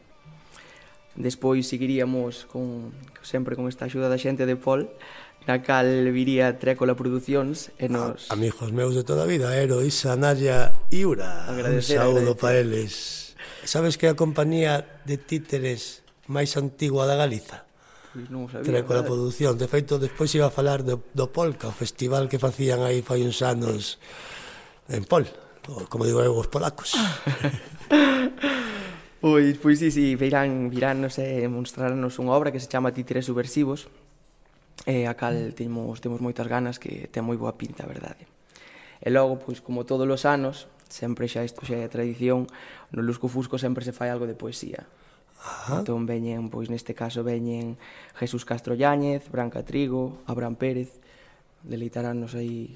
Despois seguiríamos con, sempre con esta axuda da xente de Paul, na cal viría Trécola Producións e nos... Amigos meus de toda a vida, Eloisa, Naya e Ura. Agradecer, Un saúdo para eles. Sabes que a compañía de títeres máis antigua da Galiza? Pois non sabía. Trécola. Produción. De feito, despois iba a falar do, do Polca o festival que facían aí fai uns anos en Pol. Como digo eu, os polacos. Pois, pois sí, sí, virán, virán, non sei, mostrarnos unha obra que se chama Títeres Subversivos eh, a cal temos, temos moitas ganas que ten moi boa pinta, a verdade. E logo, pois, como todos os anos, sempre xa isto xa é tradición, no Lusco Fusco sempre se fai algo de poesía. Ajá. Entón veñen, pois neste caso veñen Jesús Castro Yáñez, Branca Trigo, Abraham Pérez, deleitaránnos aí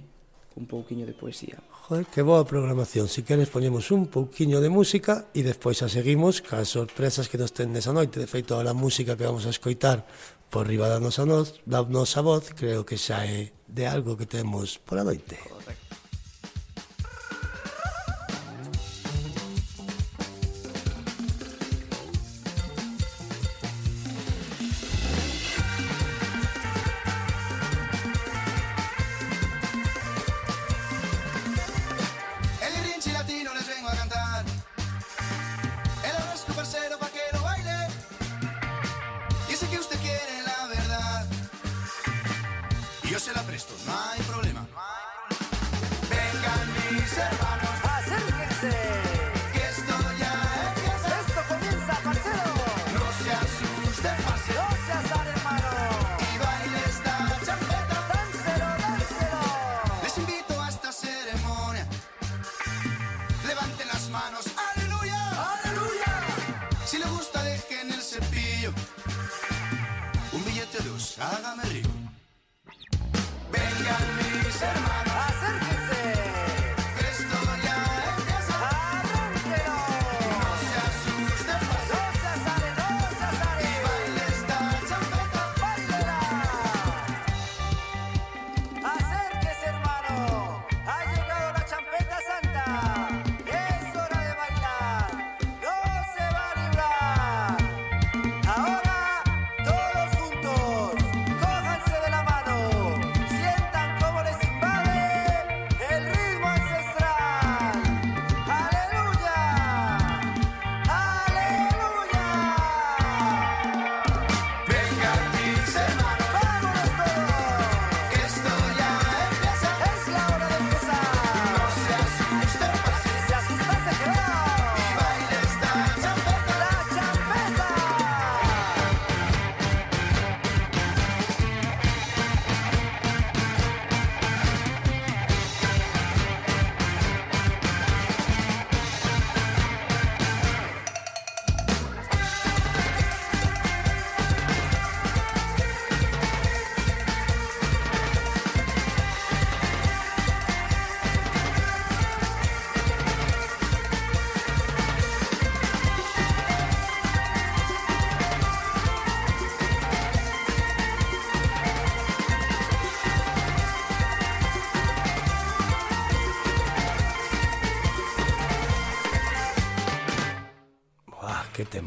un pouquiño de poesía. Joder, que boa programación. Si queres poñemos un pouquiño de música e despois a seguimos cas sorpresas que nos ten nesa noite. De feito, a música que vamos a escoitar por riba da nosa, noz, da nosa voz, creo que xa é de algo que temos pola noite. Correcto.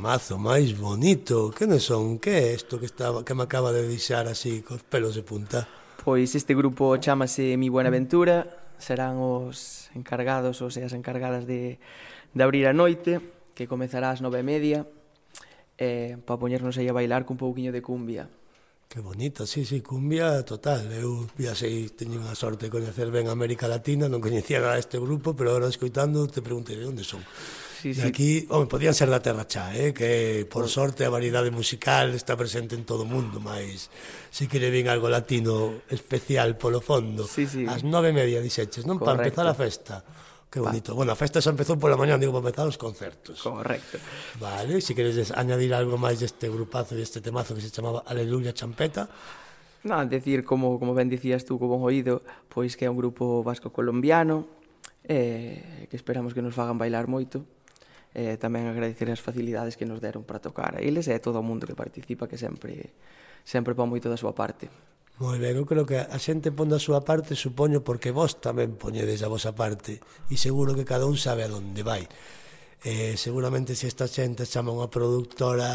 temazo máis bonito. Que non son? Que é isto que, estaba, que me acaba de deixar así cos pelos de punta? Pois este grupo chamase Mi Buenaventura, serán os encargados ou seas encargadas de, de abrir a noite, que comezará ás nove e media, eh, para poñernos aí a bailar cun pouquiño de cumbia. Que bonita, sí, sí, cumbia total. Eu viaxei, teño unha sorte de coñecer ben América Latina, non coñecía a este grupo, pero agora escoitando te preguntei de onde son sí, sí. aquí, home, podían ser da Terra Chá, eh, que por sorte a variedade musical está presente en todo o mundo, mas si quere vin algo latino especial polo fondo. Sí, sí. As nove e media dixeches, non? Para empezar a festa. Que bonito. Va. Bueno, a festa xa empezou pola mañá, digo, para empezar os concertos. Correcto. Vale, se si queres añadir algo máis deste grupazo e deste temazo que se chamaba Aleluya Champeta, Non, decir, como, como ben dicías tú, como bon oído, pois que é un grupo vasco-colombiano, eh, que esperamos que nos fagan bailar moito, eh, tamén agradecer as facilidades que nos deron para tocar a eles e a todo o mundo que participa que sempre sempre pon moito da súa parte. Moi ben, eu creo que a xente pon da súa parte, supoño, porque vos tamén poñedes a vosa parte e seguro que cada un sabe a donde vai. Eh, seguramente se esta xente chama unha productora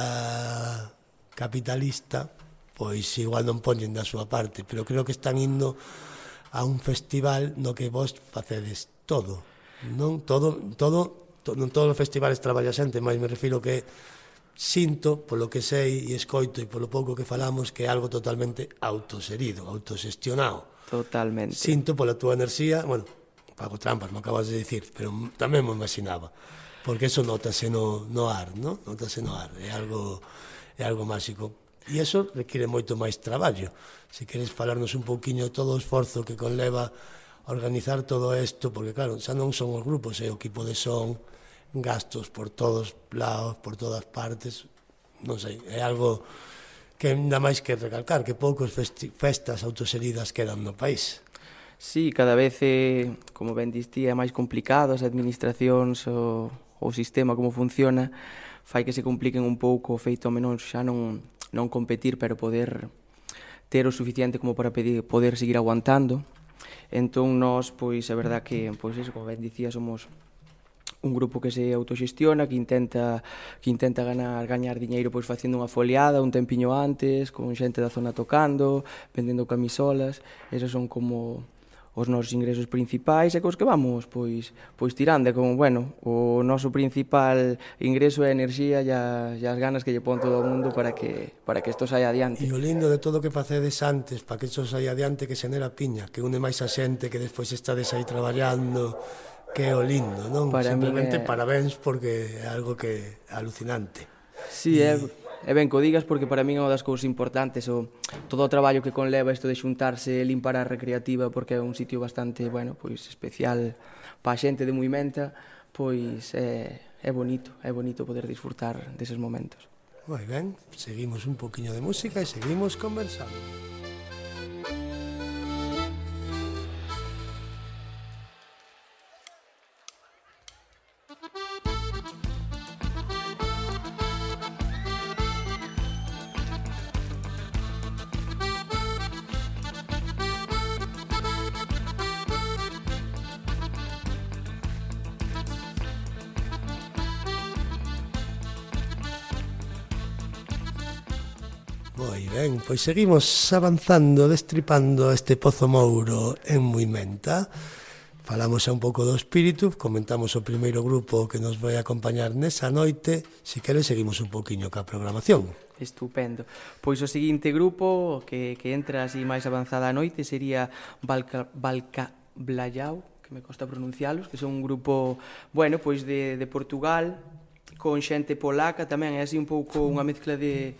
capitalista, pois igual non poñen da súa parte, pero creo que están indo a un festival no que vos facedes todo, non? Todo, todo non todos os festivales traballa xente, mas me refiro que sinto, polo que sei e escoito e polo pouco que falamos, que é algo totalmente autoserido, autosestionado. Totalmente. Sinto pola túa enerxía, bueno, pago trampas, me acabas de dicir, pero tamén me imaginaba, porque eso notase no, no ar, no? notase no ar, é algo, é algo máxico. E eso requiere moito máis traballo. Se queres falarnos un pouquiño todo o esforzo que conleva organizar todo isto, porque claro, xa non son os grupos, é o equipo de son, gastos por todos lados, por todas partes, non sei, é algo que ainda máis que recalcar, que poucos festas autoseridas quedan no país. Sí, cada vez, eh, como ben distía, é máis complicado as administracións o, o sistema, como funciona, fai que se compliquen un pouco o feito menos xa non, non competir, pero poder ter o suficiente como para pedir, poder seguir aguantando. Entón, nós, pois, é verdad que, pois, eso, como ben dicía, somos un grupo que se autoxestiona, que intenta que intenta ganar gañar diñeiro pois facendo unha foliada un tempiño antes, con xente da zona tocando, vendendo camisolas, esos son como os nosos ingresos principais e cos que vamos pois pois tirando como bueno, o noso principal ingreso é a enerxía e, a, e as ganas que lle pon todo o mundo para que para que isto saia adiante. E o lindo de todo o que facedes antes para que isto saia adiante que xenera piña, que une máis a xente que despois estades aí traballando que é o lindo, non? Para Simplemente é... parabéns porque é algo que é alucinante. Sí, e... é, é ben co digas porque para min é unha das cousas importantes o todo o traballo que conleva isto de xuntarse limpar a recreativa porque é un sitio bastante, bueno, pois especial pa xente de Moimenta, pois é, é bonito, é bonito poder disfrutar deses momentos. Moi ben, seguimos un poquinho de música e seguimos conversando. Ben, pois seguimos avanzando, destripando este pozo mouro en Muimenta. Falamos un pouco do espírito, comentamos o primeiro grupo que nos vai acompañar nesa noite. Se si queres, seguimos un pouquiño ca programación. Estupendo. Pois o seguinte grupo que, que entra así máis avanzada a noite sería Balca, Balca Blayau, que me costa pronunciálos, que son un grupo, bueno, pois de, de Portugal, con xente polaca tamén, é así un pouco unha mezcla de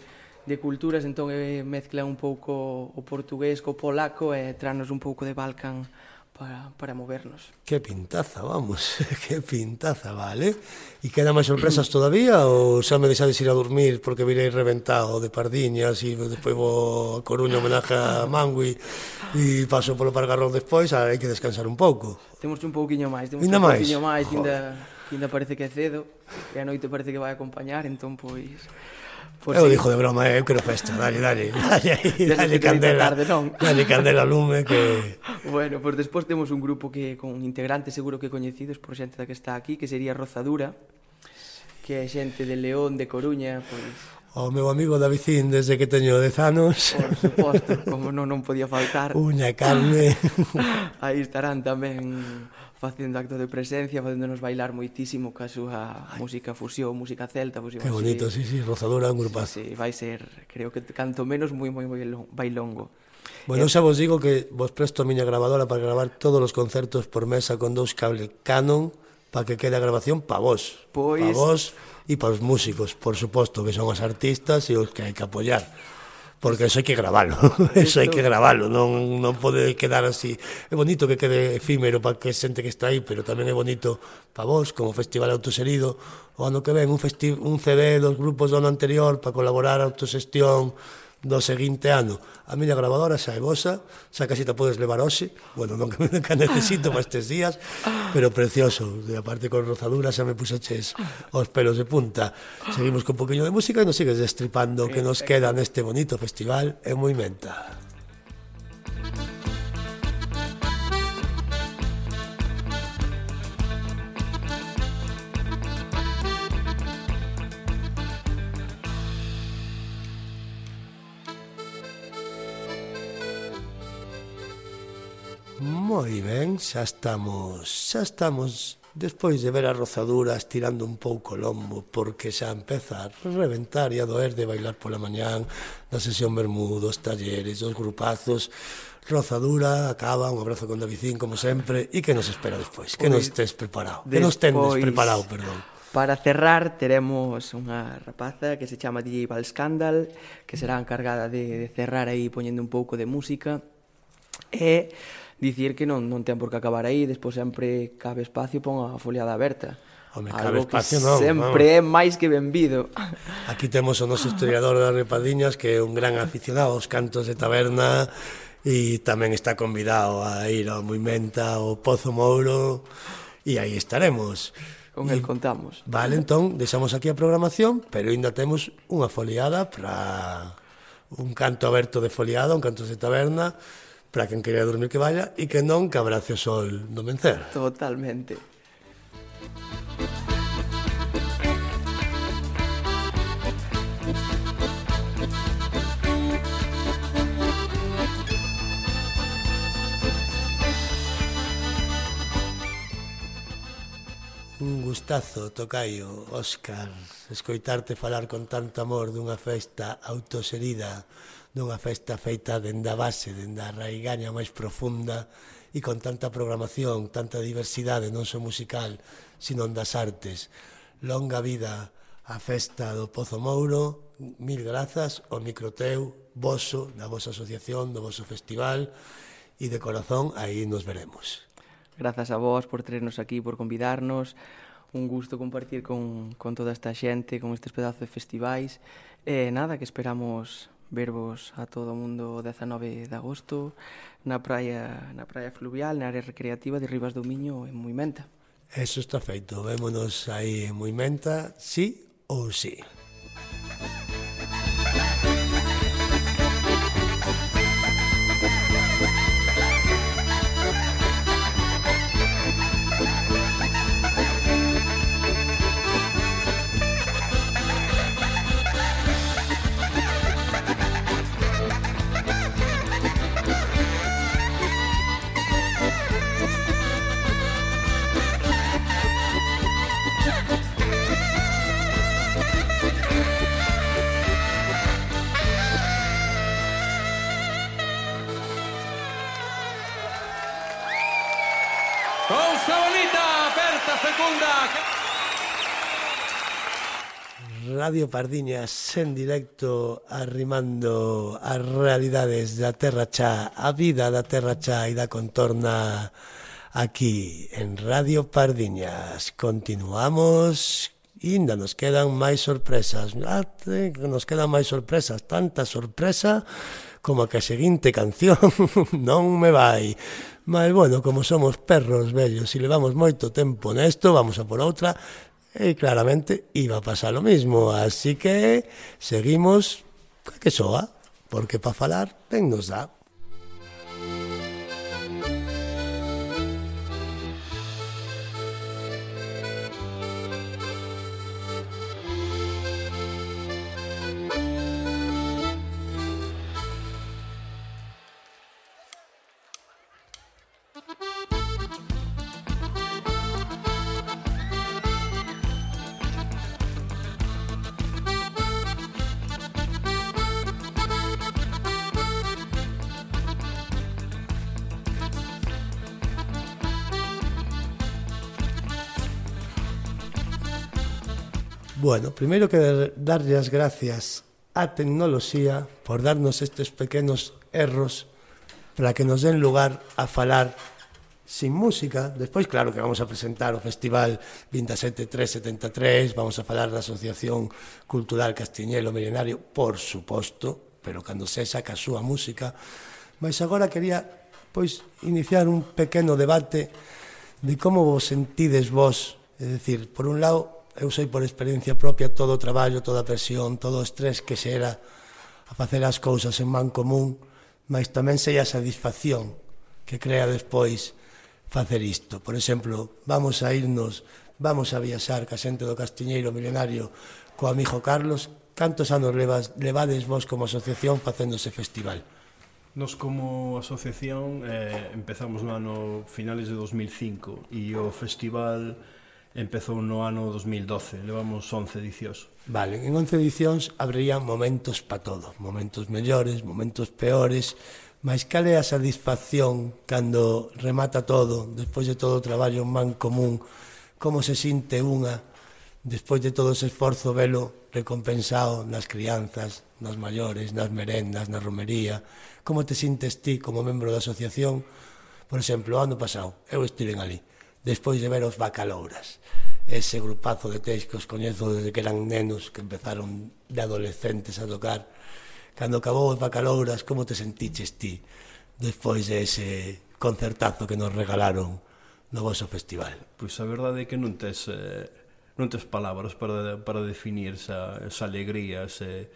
de culturas, entón eh, mezcla un pouco o portugués co polaco e eh, tranos un pouco de Balkan para, para movernos. Que pintaza, vamos, que pintaza, vale. E quedan máis sorpresas todavía ou xa me deixades ir a dormir porque virei reventado de pardiñas e despois vou a Coruña homenaje a Mangui e paso polo Pargarrón despois, ah, hai que descansar un pouco. Temos un pouquiño máis, temos un pouquiño máis, ainda, ainda parece que é cedo e a noite parece que vai acompañar, entón pois... Por eu sí. dixo de broma, eh, eu quero festa, dale, dale, dale, dale, dale candela, tarde, non? dale candela lume que... Bueno, pois pues despois temos un grupo que con integrantes seguro que coñecidos por xente da que está aquí, que sería Rozadura, que é xente de León, de Coruña, pois... Pues... O meu amigo Davicín desde que teño 10 anos. Por suposto, como non, non podía faltar. Uña, carne. Aí estarán tamén facendo acto de presencia, facéndonos bailar moitísimo ca súa música fusión, música celta, fusión. Que bonito, sí, sí, sí rozadora un grupazo. Sí, sí, vai ser, creo que canto menos moi moi moi bailongo. Bueno, eh, xa vos digo que vos presto a miña grabadora para gravar todos os concertos por mesa con dous cable Canon para que quede a grabación pa vos. Pois... Pa vos e para os músicos, por suposto, que son os artistas e os que hai que apoiar porque eso hai que gravalo eso hai que gravalo non, non pode quedar así. É bonito que quede efímero para que xente que está aí, pero tamén é bonito para vos, como Festival Autoserido, o ano que ven un, festi un CD dos grupos do ano anterior para colaborar a autosestión, do seguinte ano. A miña grabadora xa é vosa, xa casi te podes levar hoxe, bueno, non que, que necesito para estes días, pero precioso, de aparte con rozadura xa me puxeches os pelos de punta. Seguimos con un poquinho de música e nos sigues destripando o que nos queda neste bonito festival en Moimenta. Moi ben, xa estamos, xa estamos. Despois de ver as rozaduras tirando un pouco o lombo porque xa empeza a reventar e a doer de bailar pola mañán na sesión Bermudos, talleres, os grupazos. Rozadura, acaba, un abrazo con Davicín como sempre e que nos espera despois, que nos tes preparado, que nos tendes preparado, perdón. Para cerrar teremos unha rapaza que se chama DJ Valscandal, que será encargada de, de cerrar aí poñendo un pouco de música. E dicir que non, non ten por que acabar aí, despois sempre cabe espacio pon a foliada aberta. Home, cabe Algo espacio, que non, sempre é máis que benvido. Aquí temos o noso historiador das Repadiñas que é un gran aficionado aos cantos de taberna e tamén está convidado a ir ao Moimenta, ao Pozo Mouro e aí estaremos. Con el contamos. Vale, entón, deixamos aquí a programación, pero ainda temos unha foliada para un canto aberto de foliada, un canto de taberna, para quen queira dormir que vaya e que non que abrace o sol do vencer. Totalmente. Un gustazo, tocaio, Óscar, escoitarte falar con tanto amor dunha festa autoserida dunha festa feita dende a base, dende a raigaña máis profunda e con tanta programación, tanta diversidade, non só musical, sino das artes. Longa vida a festa do Pozo Mouro, mil grazas ao Microteu, voso, da vosa asociación, do voso festival, e de corazón aí nos veremos. Grazas a vos por traernos aquí, por convidarnos. Un gusto compartir con, con toda esta xente, con estes pedazos de festivais. E eh, nada, que esperamos vervos a todo o mundo o 19 de agosto na praia na praia fluvial, na área recreativa de Rivas do Miño en Moimenta. Eso está feito, vémonos aí en Moimenta, sí ou sí. segunda. Radio Pardiñas en directo arrimando as realidades da Terra Chá, a vida da Terra Chá e da contorna aquí en Radio Pardiñas. Continuamos Inda nos quedan máis sorpresas. Nos quedan máis sorpresas, tanta sorpresa como que a seguinte canción non me vai. Mas, bueno, como somos perros vellos e levamos moito tempo nesto, vamos a por outra, e claramente iba a pasar o mismo. Así que seguimos que soa, porque para falar ben nos dá. Bueno, primeiro que darlle as gracias á tecnoloxía por darnos estes pequenos erros para que nos den lugar a falar sin música. Despois, claro, que vamos a presentar o Festival 27373, vamos a falar da Asociación Cultural Castiñelo Milenario, por suposto, pero cando se saca a súa música. Mas agora quería pois iniciar un pequeno debate de como vos sentides vos, é dicir, por un lado, eu sei por experiencia propia todo o traballo, toda a presión, todo o estrés que se era a facer as cousas en man común, mas tamén sei a satisfacción que crea despois facer isto. Por exemplo, vamos a irnos, vamos a viaxar ca xente do Castiñeiro Milenario co amigo Carlos. Cantos anos levas, levades vos como asociación facendo ese festival? Nos como asociación eh, empezamos no ano finales de 2005 e o festival empezou no ano 2012, levamos 11 edicións. Vale, en 11 edicións habría momentos para todo, momentos mellores, momentos peores, mas cal é a satisfacción cando remata todo, despois de todo o traballo man común, como se sinte unha, despois de todo ese esforzo velo recompensado nas crianzas, nas maiores, nas merendas, na romería, como te sintes ti como membro da asociación, por exemplo, ano pasado, eu estiven ali, despois de ver os Bacalouras. Ese grupazo de teis que os coñezo desde que eran nenos, que empezaron de adolescentes a tocar. Cando acabou os Bacalouras, como te sentiches ti despois de ese concertazo que nos regalaron no vosso festival? Pois a verdade é que non tes, eh, non tes palabras para, para definir esa, esa alegría, ese,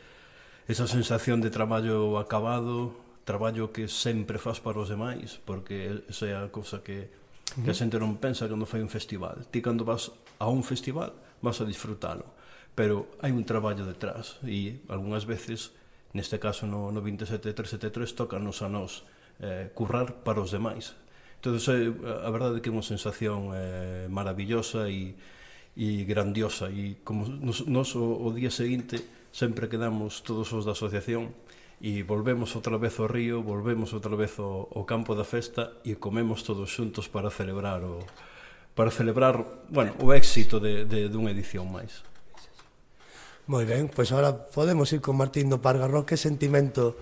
esa sensación de traballo acabado, traballo que sempre faz para os demais, porque esa é a cousa que que a xente non pensa cando fai un festival. Ti cando vas a un festival vas a disfrutalo, pero hai un traballo detrás e algunhas veces, neste caso no, no 27373, tocanos a nós eh, currar para os demais. Entón, eh, a verdade é que é unha sensación eh, maravillosa e, e grandiosa e como nos, nos o, o día seguinte sempre quedamos todos os da asociación e volvemos outra vez ao río, volvemos outra vez ao, ao campo da festa e comemos todos xuntos para celebrar o para celebrar, bueno, o éxito de, de dunha edición máis. Moi ben, pois agora podemos ir con Martín do Pargarro que sentimento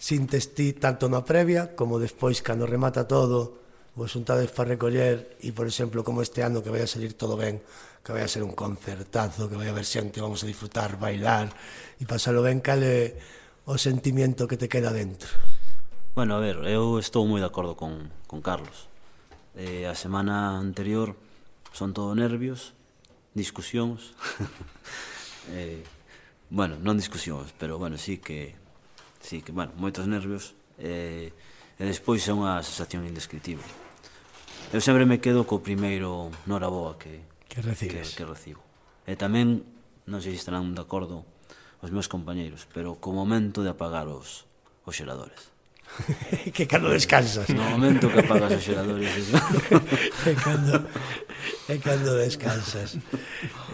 sintes ti tanto na previa como despois cando remata todo vos juntades para recoller e, por exemplo, como este ano que vai a salir todo ben, que vai a ser un concertazo, que vai a haber xente, vamos a disfrutar, bailar e pasalo ben, cale o sentimiento que te queda dentro? Bueno, a ver, eu estou moi de acordo con, con Carlos. Eh, a semana anterior son todo nervios, discusións, eh, bueno, non discusións, pero bueno, sí que, sí que, bueno, moitos nervios, eh, e despois é unha sensación indescriptible. Eu sempre me quedo co primeiro noraboa que, que recibes. Que, que recibo. E tamén, non sei se estarán de acordo, os meus compañeiros, pero co momento de apagar os, os xeradores. que cando descansas. No momento que apagas os xeradores. Eso. e cando, e cando descansas.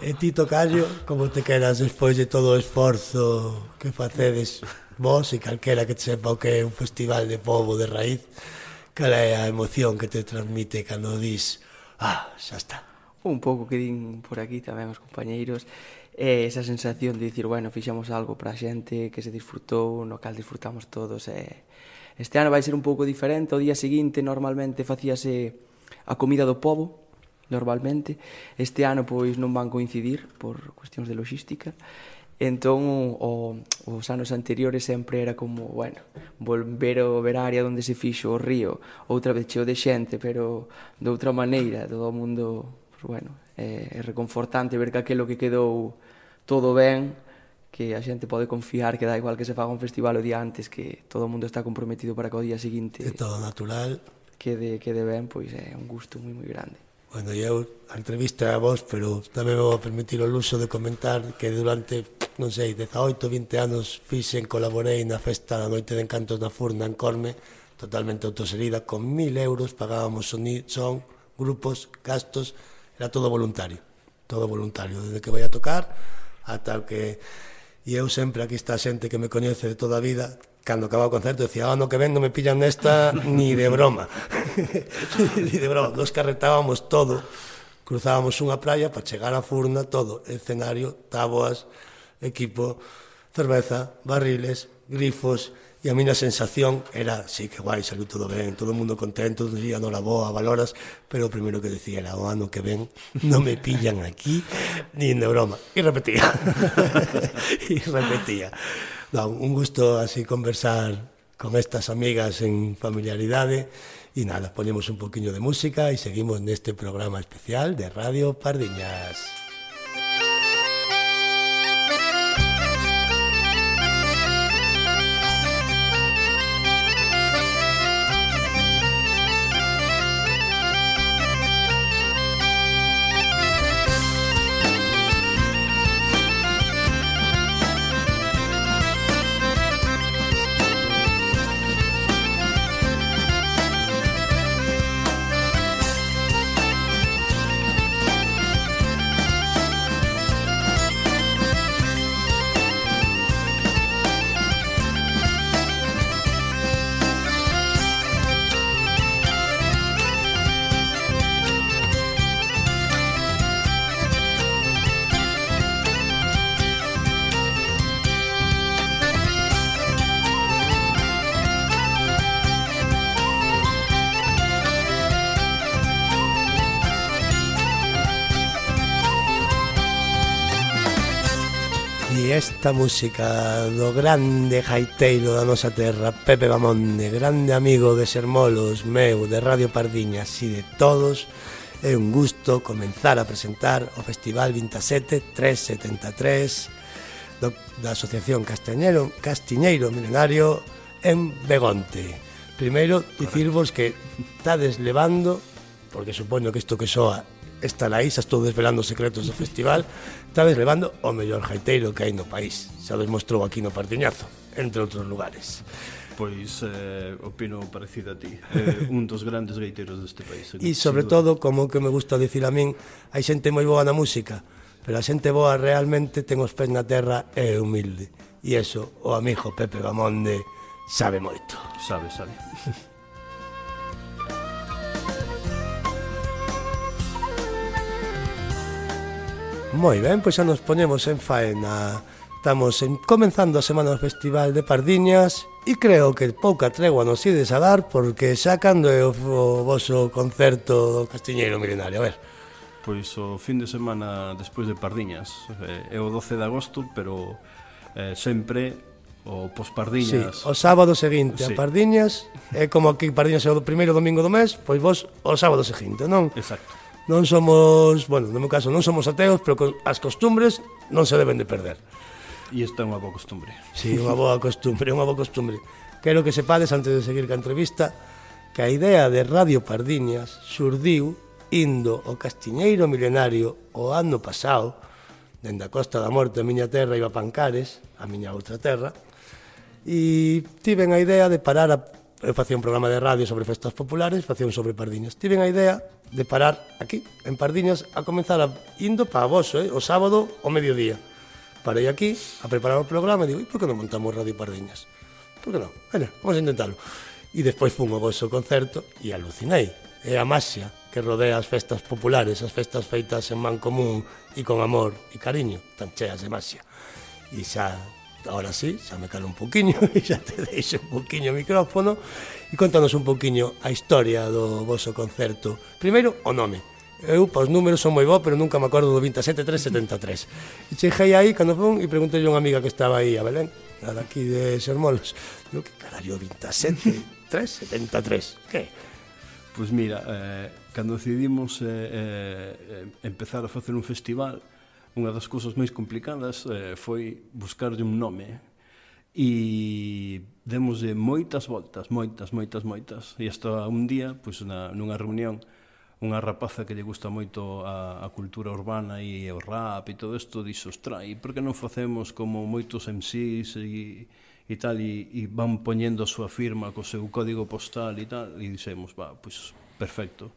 E ti, Tocayo, como te quedas despois de todo o esforzo que facedes vos e calquera que te sepa o que é un festival de povo de raíz, cal é a emoción que te transmite cando dis, ah, xa está. Un pouco que din por aquí tamén os compañeiros, eh, esa sensación de dicir, bueno, fixamos algo para a xente que se disfrutou, no cal disfrutamos todos. Eh. Este ano vai ser un pouco diferente, o día seguinte normalmente facíase a comida do povo, normalmente. Este ano pois non van coincidir por cuestións de logística. Entón, o, os anos anteriores sempre era como, bueno, volver o ver a área onde se fixo o río, outra vez cheo de xente, pero de outra maneira, todo o mundo, pues, bueno, é, é reconfortante ver que aquilo que quedou todo ben, que a xente pode confiar que dá igual que se faga un festival o día antes, que todo o mundo está comprometido para que o día seguinte... É todo natural. Quede, quede ben, pois é un gusto moi moi grande. Bueno, eu a entrevista a vos, pero tamén vou a permitir o luxo de comentar que durante, non sei, 18, 20 anos fixen, colaborei na festa da Noite de Encantos da Furna en Corme, totalmente autoserida, con mil euros pagábamos soni, son, grupos, gastos, era todo voluntario, todo voluntario, desde que vai a tocar ata que e eu sempre aquí está xente que me coñece de toda a vida cando acababa o concerto decía, ah, ano que ven non me pillan nesta ni de broma ni de broma, nos carretábamos todo cruzábamos unha praia para chegar a Furna todo, escenario, táboas equipo, cerveza, barriles, grifos E a miña sensación era, sí, que guai, saliu todo ben, todo o mundo contento, todo día non boa, valoras, pero o primeiro que decía era, ah, o ano que ven non me pillan aquí, ni de broma. E repetía, e repetía. Non, un gusto así conversar con estas amigas en familiaridade, e nada, ponemos un poquinho de música e seguimos neste programa especial de Radio Pardiñas. esta música do grande jaiteiro da nosa terra Pepe Bamonde, grande amigo de Sermolos, meu, de Radio Pardiñas e de todos É un gusto comenzar a presentar o Festival 27 373 do, da Asociación Castañeiro, Castiñeiro Milenario en Begonte. Primeiro, dicirvos que estades levando, porque supoño que isto que soa esta laís, estou desvelando os secretos do festival Estades levando o mellor jaiteiro que hai no país. Xa demostrou aquí no Partiñazo, entre outros lugares. Pois eh, opino parecido a ti eh, un dos grandes gaiteiros deste país E sobre todo, como que me gusta dicir a min hai xente moi boa na música pero a xente boa realmente ten os pés na terra e é humilde. E eso o amigo Pepe Gamonde sabe moito. Sabe, sabe. Moi ben, pois xa nos ponemos en faena. Estamos en, comenzando a semana do Festival de Pardiñas e creo que pouca tregua nos ides a dar porque xa cando é o, o voso concerto do Castiñeiro Milenario, a ver. Pois o fin de semana despois de Pardiñas, eh, é o 12 de agosto, pero eh, sempre o pospardiñas. Sí, o sábado seguinte sí. a Pardiñas, é como aquí Pardiñas é o primeiro domingo do mes, pois vos o sábado seguinte, non? Exacto non somos, bueno, no meu caso non somos ateos, pero as costumbres non se deben de perder. E esta é unha boa costumbre. Sí, unha boa costumbre, unha boa costumbre. Quero que sepades antes de seguir ca entrevista que a idea de Radio Pardiñas surdiu indo o castiñeiro milenario o ano pasado dende a Costa da Morte, a miña terra, iba a Pancares, a miña outra terra, e tiven a idea de parar a eu facía un programa de radio sobre festas populares, facía un sobre Pardiñas. Tiven a idea de parar aquí, en Pardiñas, a comenzar a, indo para vos, eh, o sábado ao mediodía. Parei aquí a preparar o programa e digo, e por que non montamos Radio Pardiñas? Por que non? Venga, vamos a intentarlo. E despois fun ao vosso concerto e alucinei. É a maxia que rodea as festas populares, as festas feitas en man común e con amor e cariño, tan cheas de maxia. E xa Ahora sí, xa me calo un poquinho e xa te deixo un poquinho o micrófono e contanos un poquinho a historia do vosso concerto. Primeiro, o nome. Eu, pa os números, son moi bo, pero nunca me acordo do 27373. E chexei aí, cando fun, e preguntei a unha amiga que estaba aí a Belén, a daqui de Sermolos. Digo, que carallo, 27373? Que? Pois pues mira, eh, cando decidimos eh, eh, empezar a facer un festival, unha das cousas máis complicadas eh, foi buscarlle un nome eh. e demos de moitas voltas, moitas, moitas, moitas. E hasta un día, pois, na, nunha reunión unha rapaza que lle gusta moito a, a cultura urbana e o rap e todo isto, dixo, ostra, e por que non facemos como moitos MCs e, e tal, e, e van poñendo a súa firma co seu código postal e tal, e dixemos, va, pois, perfecto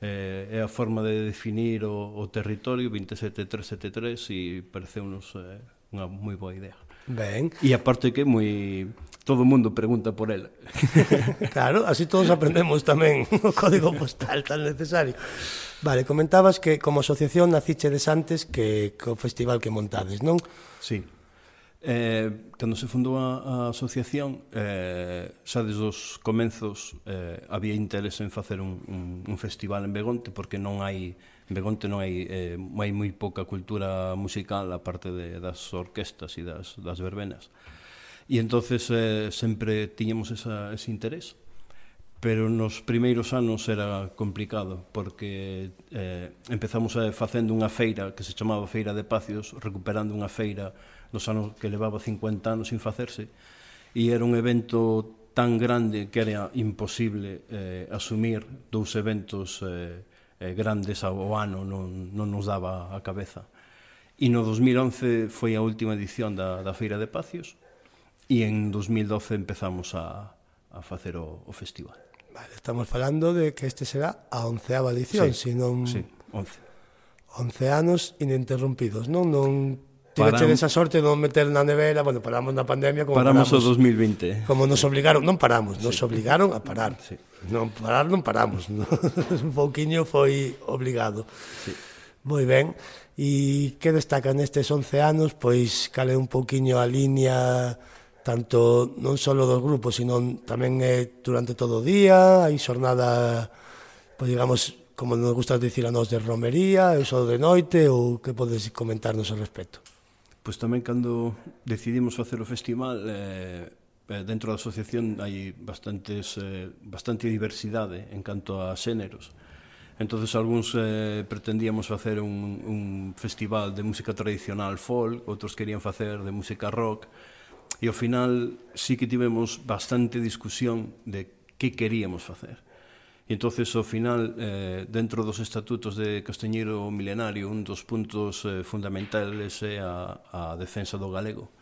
eh, é a forma de definir o, o territorio 27373 e parece unos, eh, unha moi boa idea. Ben. E aparte que moi todo o mundo pregunta por ela. claro, así todos aprendemos tamén o código postal tan necesario. Vale, comentabas que como asociación nacichedes antes que, que o festival que montades, non? Sí. Eh, cando se fundou a, a asociación, eh, xa desde os comenzos eh, había interés en facer un, un, un festival en Begonte porque non hai en Begonte non hai, eh, hai moi pouca cultura musical a parte de, das orquestas e das, das verbenas. E entonces eh, sempre tiñemos esa, ese interés pero nos primeiros anos era complicado porque eh, empezamos a, facendo unha feira que se chamaba Feira de Pacios recuperando unha feira nos anos que levaba 50 anos sin facerse, e era un evento tan grande que era imposible eh, asumir dous eventos eh, eh, grandes ao ano, non, non nos daba a cabeza. E no 2011 foi a última edición da, da Feira de Pacios, e en 2012 empezamos a, a facer o, o festival. Vale, estamos falando de que este será a onceava edición, sí, si non... Sí, once. Once anos ininterrumpidos, non? Non Tiene Paramos. esa sorte de non meter na nevera, bueno, paramos na pandemia como paramos, paramos o 2020. Como nos obligaron, non paramos, nos obligaron a parar. Sí. Non parar, non paramos. No? Un pouquiño foi obligado. Sí. Moi ben. E que destaca nestes 11 anos? Pois cale un pouquiño a liña tanto non só dos grupos, sino tamén é eh, durante todo o día, hai xornada, pois digamos, como nos gusta dicir a nós de romería, eso de noite, ou que podes comentarnos ao respecto? pois tamén cando decidimos facer o festival eh, eh, dentro da asociación hai bastantes eh, bastante diversidade en canto a xéneros. Entonces algúns eh, pretendíamos facer un, un festival de música tradicional folk, outros querían facer de música rock, e ao final sí que tivemos bastante discusión de que queríamos facer. E entonces ao final eh, dentro dos estatutos de Castañeiro Milenario un dos puntos eh, fundamentales é a, a defensa do galego.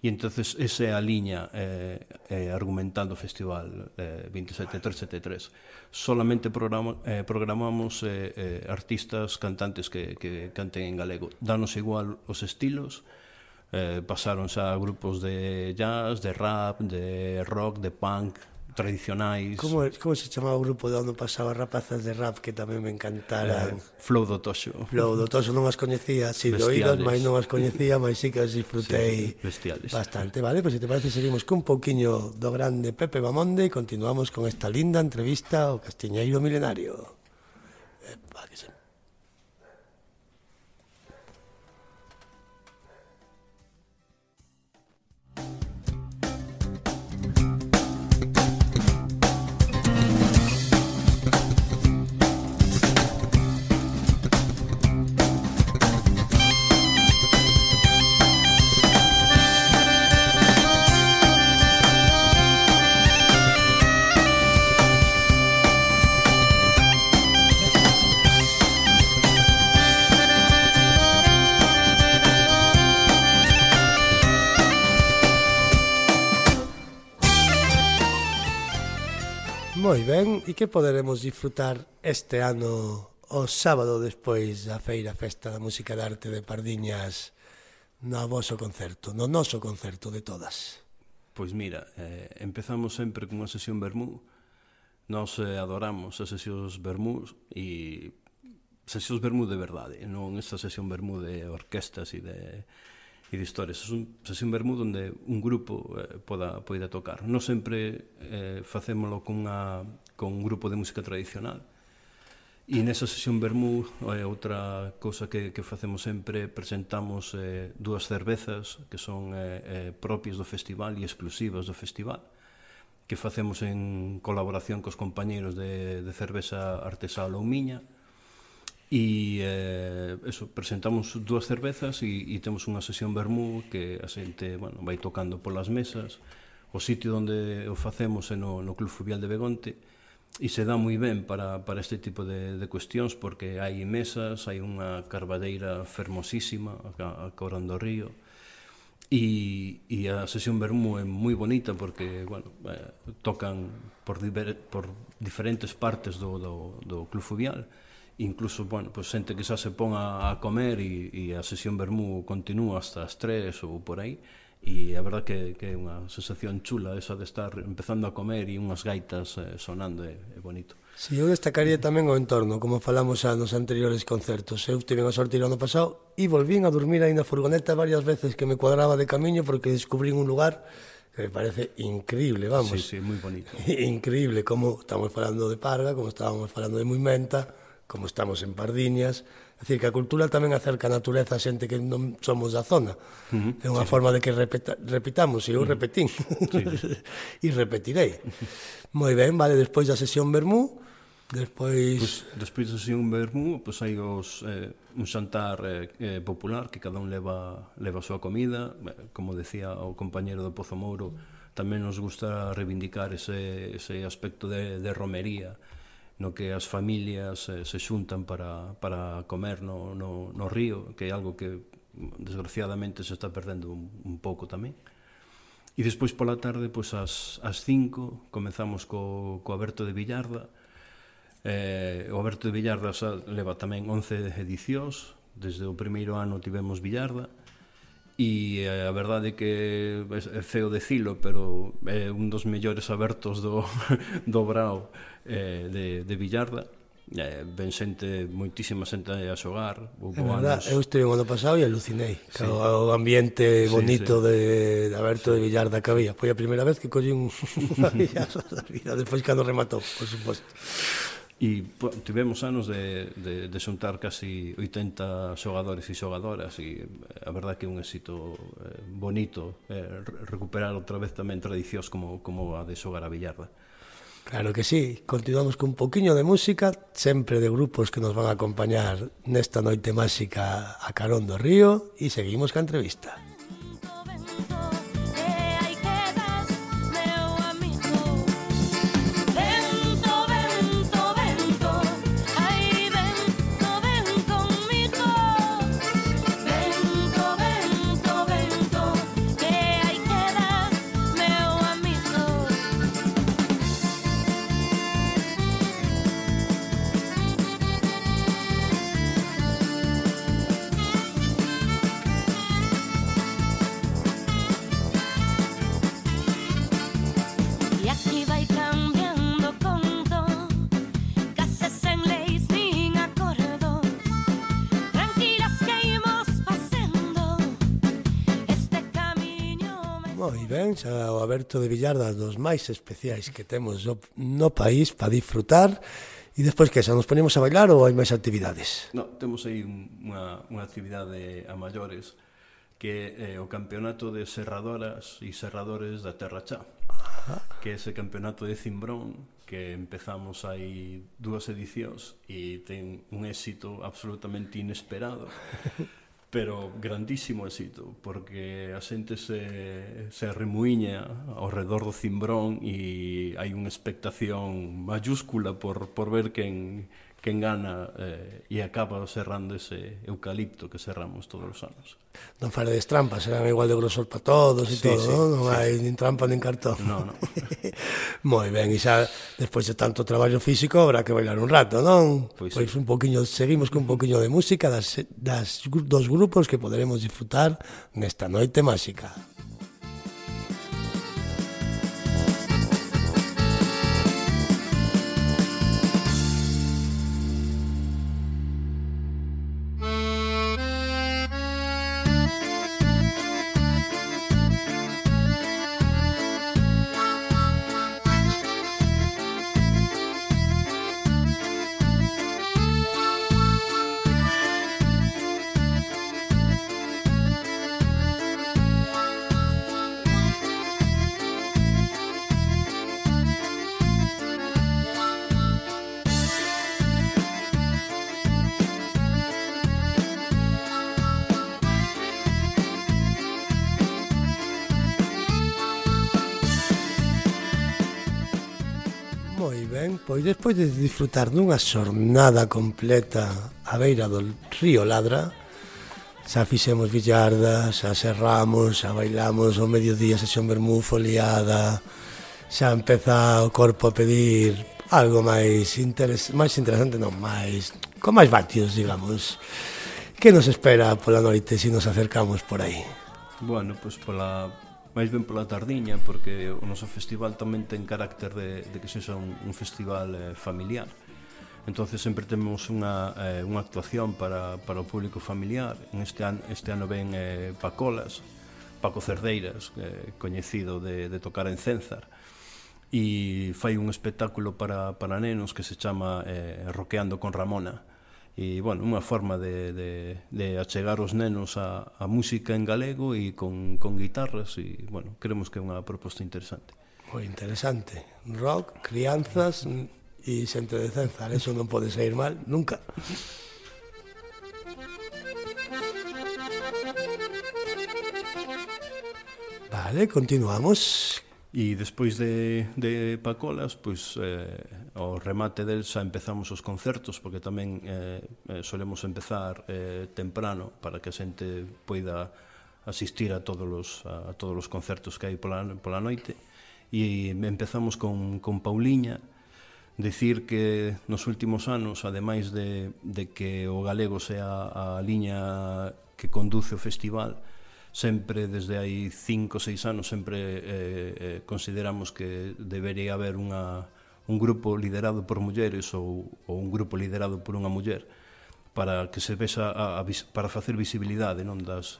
E entonces esa é a liña eh, eh, argumentando o festival eh, 27373. Solamente programa, eh, programamos eh, eh, artistas, cantantes que, que canten en galego. Danos igual os estilos, eh, pasaron xa grupos de jazz, de rap, de rock, de punk, tradicionais. Como, como se chamaba o grupo de onde pasaba rapazas de rap que tamén me encantaran? Eh, Flow do Toxo. Flow do Toxo non as coñecía, si do oídos, mas non as coñecía, mas sí que as disfrutei sí, bestiales. bastante, vale? Pois pues, se te parece seguimos cun pouquiño do grande Pepe Mamonde e continuamos con esta linda entrevista ao Castiñeiro Milenario. Epa, que se Moi ben, e que poderemos disfrutar este ano o sábado despois da Feira Festa da Música de Arte de Pardiñas no voso concerto, no noso concerto de todas? Pois mira, eh, empezamos sempre cunha sesión vermú, nós eh, adoramos as sesións vermús e sesións vermú de verdade, non esta sesión vermú de orquestas e de e de historias. Un, sesión un vermú onde un grupo eh, poda, poida tocar. Non sempre eh, facémolo con, unha, con un grupo de música tradicional. E nesa sesión vermú, eh, outra cousa que, que facemos sempre, presentamos eh, dúas cervezas que son eh, eh, propias do festival e exclusivas do festival que facemos en colaboración cos compañeiros de, de cerveza artesal ou miña, E eh, eso, presentamos dúas cervezas e, e temos unha sesión vermú que a xente bueno, vai tocando polas mesas. O sitio onde o facemos é no, no Club Fluvial de Begonte e se dá moi ben para, para este tipo de, de cuestións porque hai mesas, hai unha carbadeira fermosísima a, a Corón do Río e, e a sesión vermú é moi bonita porque bueno, eh, tocan por, diver, por diferentes partes do, do, do Club Fluvial incluso, bueno, pues xente que xa se pon a, a comer e, e a sesión vermú continúa hasta as tres ou por aí e a verdad que, que é unha sensación chula esa de estar empezando a comer e unhas gaitas eh, sonando é, é bonito. Si, sí, eu destacaría tamén o entorno, como falamos xa nos anteriores concertos. Eu tive a sorte ir ano pasado e volvín a dormir aí na furgoneta varias veces que me cuadraba de camiño porque descubrín un lugar que me parece increíble, vamos. Sí, sí, moi bonito. increíble, como estamos falando de Parga, como estábamos falando de Muimenta, como estamos en Pardiñas. É dicir, que a cultura tamén acerca a natureza a xente que non somos da zona. Uh -huh, é unha sí. forma de que repeta, repitamos, e eu repetín. Sí. e repetirei. Moi ben, vale, despois da sesión Bermú, despois... Pues, despois da sesión Bermú, pois pues, hai os, eh, un xantar eh, eh, popular que cada un leva, leva a súa comida. Eh, como decía o compañero do Pozo Mouro, tamén nos gusta reivindicar ese, ese aspecto de, de romería no que as familias eh, se xuntan para, para comer no, no, no río, que é algo que desgraciadamente se está perdendo un, un pouco tamén. E despois pola tarde, pois as, as cinco, comenzamos co, co Aberto de Villarda. Eh, o Aberto de Villarda xa leva tamén 11 edicións, desde o primeiro ano tivemos Villarda, e eh, a verdade é que é feo decilo, pero é un dos mellores abertos do, do Brao eh, de, de Villarda eh, ben xente, moitísima xente a xogar. É verdad, anos... eu estive o ano pasado e alucinei. Sí. O ambiente bonito sí, sí. de, de Alberto sí. de Villarda que había Foi a primeira vez que collín unha villazo da vida, despois cando rematou, por suposto. E tivemos anos de, de, de xuntar casi 80 xogadores e xogadoras e eh, a verdad que é un éxito eh, bonito eh, recuperar outra vez tamén tradicións como, como a de xogar a billarda. Claro que sí, continuamos con un poquinho de música, sempre de grupos que nos van a acompañar nesta noite máxica a Carón do Río e seguimos ca entrevista. Vento, vento. Sainz o Aberto de Villar das dos máis especiais que temos no país para disfrutar. E despois que xa nos ponemos a bailar ou hai máis actividades? No, temos aí unha, unha actividade a maiores que é o campeonato de serradoras e serradores da Terra Chá que é ese campeonato de Cimbrón que empezamos aí dúas edicións e ten un éxito absolutamente inesperado. pero grandísimo éxito, porque a xente se, se remuiña ao redor do cimbrón e hai unha expectación mayúscula por, por ver quen, quen gana eh, e acaba serrando ese eucalipto que serramos todos os anos. Non faredes trampas, serán igual de grosor para todos e sí, todo, sí, non? non sí. hai nin trampa nin cartón. No, no. Moi ben, e xa despois de tanto traballo físico habrá que bailar un rato, non? Pois, pois sí. un poquinho, seguimos con un poquinho de música das, das, dos grupos que poderemos disfrutar nesta noite máxica. pois despois de disfrutar dunha xornada completa a beira do río Ladra, xa fixemos billarda, xa serramos, xa bailamos ao mediodía sesión vermú foliada, xa empeza o corpo a pedir algo máis interes máis interesante, non máis, con máis vatios, digamos. Que nos espera pola noite se si nos acercamos por aí? Bueno, pois pues pola máis ben pola tardiña porque o noso festival tamén ten carácter de, de que sexa un, un festival eh, familiar. Entonces sempre temos unha, eh, unha actuación para, para o público familiar. En este, an, este ano ven eh, Pacolas Paco Cerdeiras eh, coñecido de, de tocar en Cenzar e fai un espectáculo para, para nenos que se chama eh, Roqueando con Ramona e, bueno, unha forma de, de, de achegar os nenos a, a música en galego e con, con guitarras e, bueno, creemos que é unha proposta interesante. Moi interesante. Rock, crianzas e xente de Cenzar, eso non pode sair mal nunca. Vale, continuamos. E despois de, de Pacolas, pois, eh, ao remate del xa empezamos os concertos, porque tamén eh, eh, solemos empezar eh, temprano para que a xente poida asistir a todos os, a, a todos os concertos que hai pola, pola noite. E empezamos con, con Pauliña, decir que nos últimos anos, ademais de, de que o galego sea a liña que conduce o festival, sempre desde hai 5 ou 6 anos sempre eh, eh, consideramos que debería haber unha, un grupo liderado por mulleres ou, ou un grupo liderado por unha muller para que se vexa a, a, para facer visibilidade non das,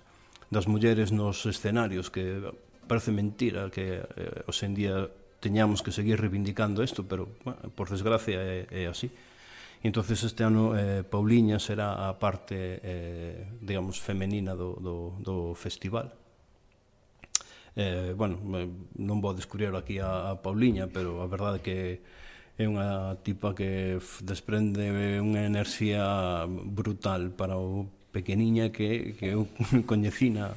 das mulleres nos escenarios que parece mentira que eh, hoxendía en día teñamos que seguir reivindicando isto, pero bueno, por desgracia é, é así entonces este ano eh, Pauliña será a parte, eh, digamos, femenina do, do, do festival. Eh, bueno, non vou descubrir aquí a, a Pauliña, pero a verdade é que é unha tipa que desprende unha enerxía brutal para o pequeniña que, que eu coñecina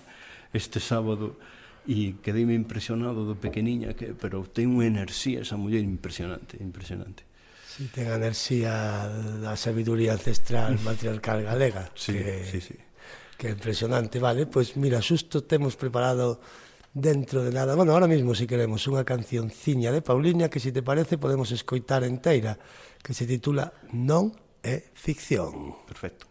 este sábado e quedeime impresionado do pequeniña que, pero ten unha enerxía esa muller impresionante, impresionante. Si, ten a enerxía da sabiduría ancestral matriarcal galega. Sí, que, sí, sí. Que impresionante, vale? Pois pues mira, xusto temos preparado dentro de nada. Bueno, ahora mismo si queremos unha cancionciña de Pauliña que se si te parece podemos escoitar enteira, que se titula Non é ficción. Perfecto.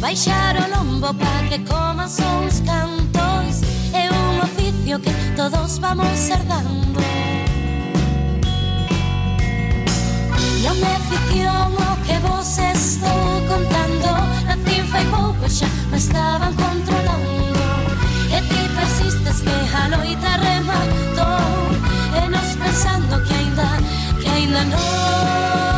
Baixar o lombo pa que coman son os cantos É un oficio que todos vamos herdando. Non é ficción o que vos estou contando Nacín fai pouco xa me estaban controlando. E ti persistes que a loita rematou E nos pensando que ainda, que ainda non.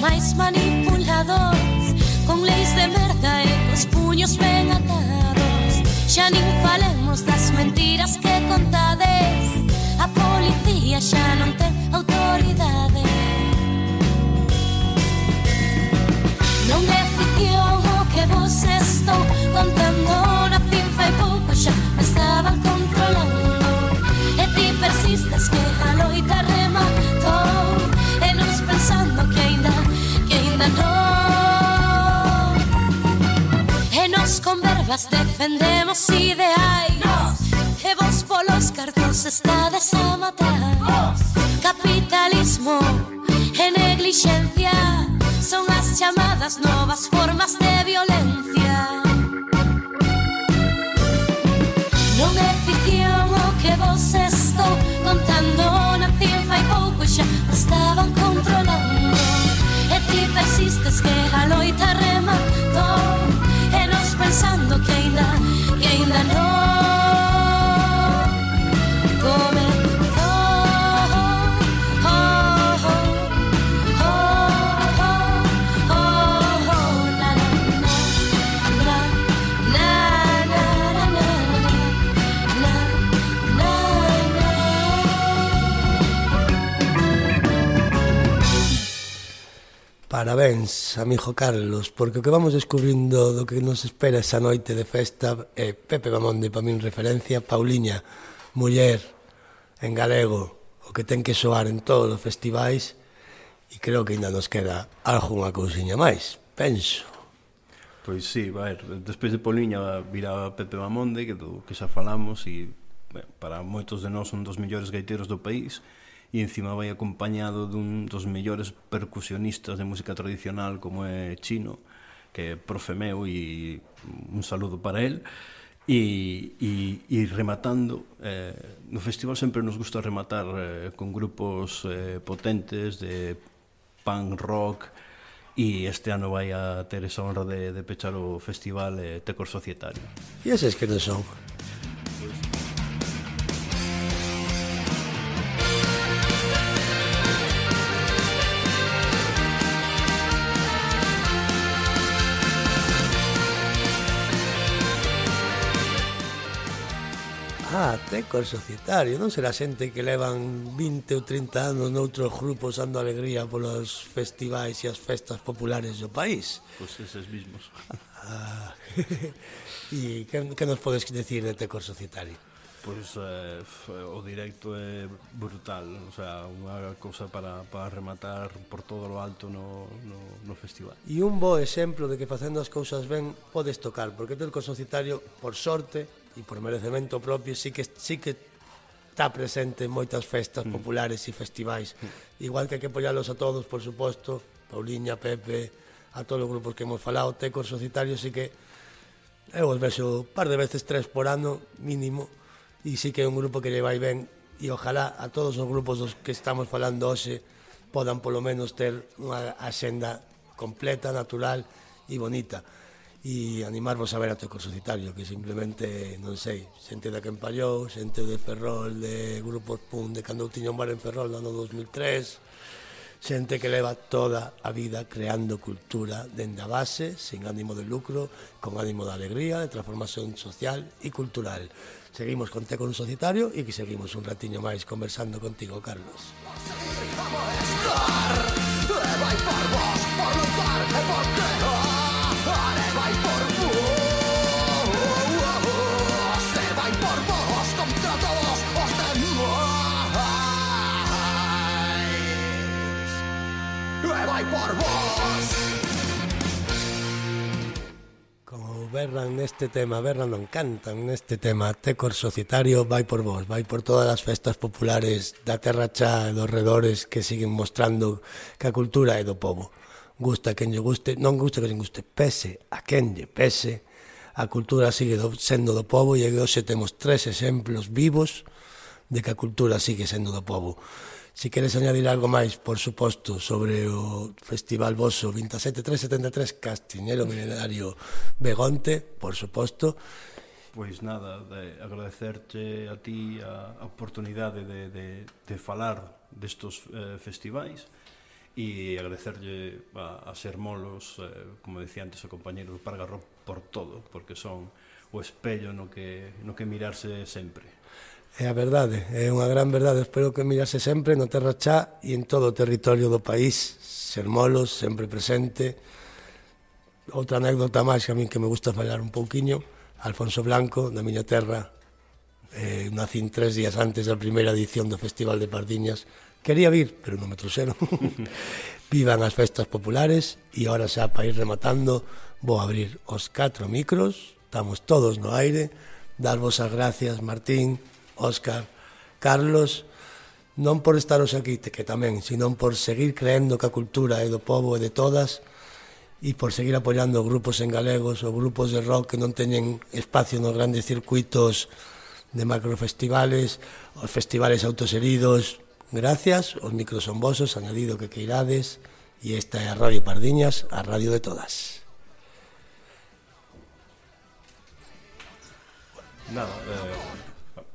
máis manipuladores Con leis de merda e cos puños ben atados Xa nin falemos das mentiras que contades. A policía xa non ten autoridade Non é ficción o que vos estou contando Na fin fai pouco xa Barras defendemos ideais E vos polos cartos estades a matar Capitalismo e negligencia Son as chamadas novas formas de violencia. Non é ficción o que vos estou contando. Nacín fai pouco xa estaban controlando. E ti persistes que a loita rematou. Pensando que ainda, que ainda non Parabéns, amigo Carlos, porque o que vamos descubrindo do que nos espera esa noite de festa é Pepe Bamonde, para min referencia, Pauliña, muller, en galego, o que ten que soar en todos os festivais, e creo que ainda nos queda algunha cousiña máis, penso. Pois sí, va ver, despois de Pauliña virá Pepe Bamonde, que, do, que xa falamos, e ben, para moitos de nós un dos mellores gaiteiros do país, e encima vai acompañado dun dos mellores percusionistas de música tradicional como é Chino, que é profe meu e un saludo para él. E, e, e rematando, eh, no festival sempre nos gusta rematar eh, con grupos eh, potentes de punk rock, e este ano vai a ter esa honra de, de pechar o festival eh, Tecor Societario. E eses que non son? Ah, eh, Tecor societario, non será xente que levan 20 ou 30 anos noutros grupos dando alegría polos festivais e as festas populares do país. Pois pues eses mismos. Ah, e que, que nos podes decir de Tecor societario? Pois eh, o directo é brutal, o sea, unha cousa para, para rematar por todo o alto no, no, no festival. E un bo exemplo de que facendo as cousas ben podes tocar, porque Tecor Societario, por sorte, e por merecemento propio sí que sí que está presente en moitas festas mm. populares e festivais. Mm. Igual que hai que apoiálos a todos, por suposto, Pauliña, Pepe, a todos os grupos que hemos falado, Tecos Societarios, sí que eu os vexo un par de veces, tres por ano, mínimo, e sí que é un grupo que lle vai ben e ojalá a todos os grupos dos que estamos falando hoxe podan polo menos ter unha axenda completa, natural e bonita e animarvos a ver a Toco Societario, que simplemente, non sei, xente da que empallou, xente de Ferrol, de grupos pun, de cando tiña un bar en Ferrol no ano 2003, xente que leva toda a vida creando cultura dende a base, sin ánimo de lucro, con ánimo de alegría, de transformación social e cultural. Seguimos con Teco Societario e que seguimos un ratiño máis conversando contigo, Carlos. Como por vos, por lutar e por crear. Como berran neste tema, berran non cantan neste tema Tecor Societario vai por vos, vai por todas as festas populares da terra chá e dos redores que siguen mostrando que a cultura é do povo Gusta quen lle guste, non gusta quen lle guste, pese a quen lle pese A cultura sigue do, sendo do povo e hoxe temos tres exemplos vivos de que a cultura sigue sendo do povo Si queres añadir algo máis, por suposto, sobre o Festival Voso 27373 Castiñero Milenario Begonte, por suposto, Pois nada, de agradecerte a ti a, a oportunidade de, de, de falar destos eh, festivais e agradecerlle a, a Sermolos, eh, como decía antes o compañero Pargarro, por todo, porque son o espello no que, no que mirarse sempre. É a verdade, é unha gran verdade. Espero que mirase sempre no Terra Chá e en todo o territorio do país. Sermolos, sempre presente. Outra anécdota máis que a min que me gusta falar un pouquiño. Alfonso Blanco, da miña terra, eh, nacín tres días antes da primeira edición do Festival de Pardiñas. Quería vir, pero non me trouxeron. Vivan as festas populares e ahora xa para ir rematando vou abrir os catro micros. Estamos todos no aire. Darvos as gracias, Martín, Óscar, Carlos, non por estaros aquí, que tamén, sino por seguir creendo que a cultura é do povo e de todas, e por seguir apoiando grupos en galegos ou grupos de rock que non teñen espacio nos grandes circuitos de macrofestivales, os festivales autoseridos. Gracias, os micros son vosos, añadido que queirades, e esta é a Radio Pardiñas, a radio de todas. Nada, eh,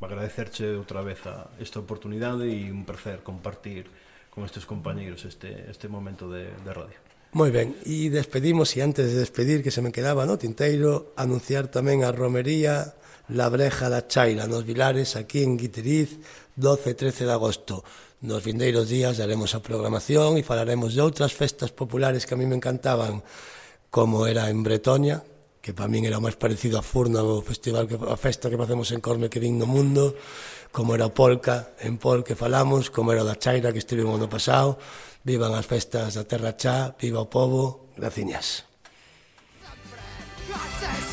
agradecerche outra vez a esta oportunidade e un placer compartir con estes compañeiros este, este momento de, de radio. Moi ben, e despedimos, e antes de despedir, que se me quedaba no tinteiro, anunciar tamén a romería La Breja da Chaira, nos Vilares, aquí en Guiteriz, 12 e 13 de agosto. Nos vindeiros días daremos a programación e falaremos de outras festas populares que a mí me encantaban, como era en Bretoña, que para min era o máis parecido a Furna o festival que, a festa que facemos en Corme que vin no mundo, como era o Polca, en Pol que falamos, como era o da Chaira que estivemos ano pasado, vivan as festas da Terra Chá, viva o povo, graciñas. Gracias.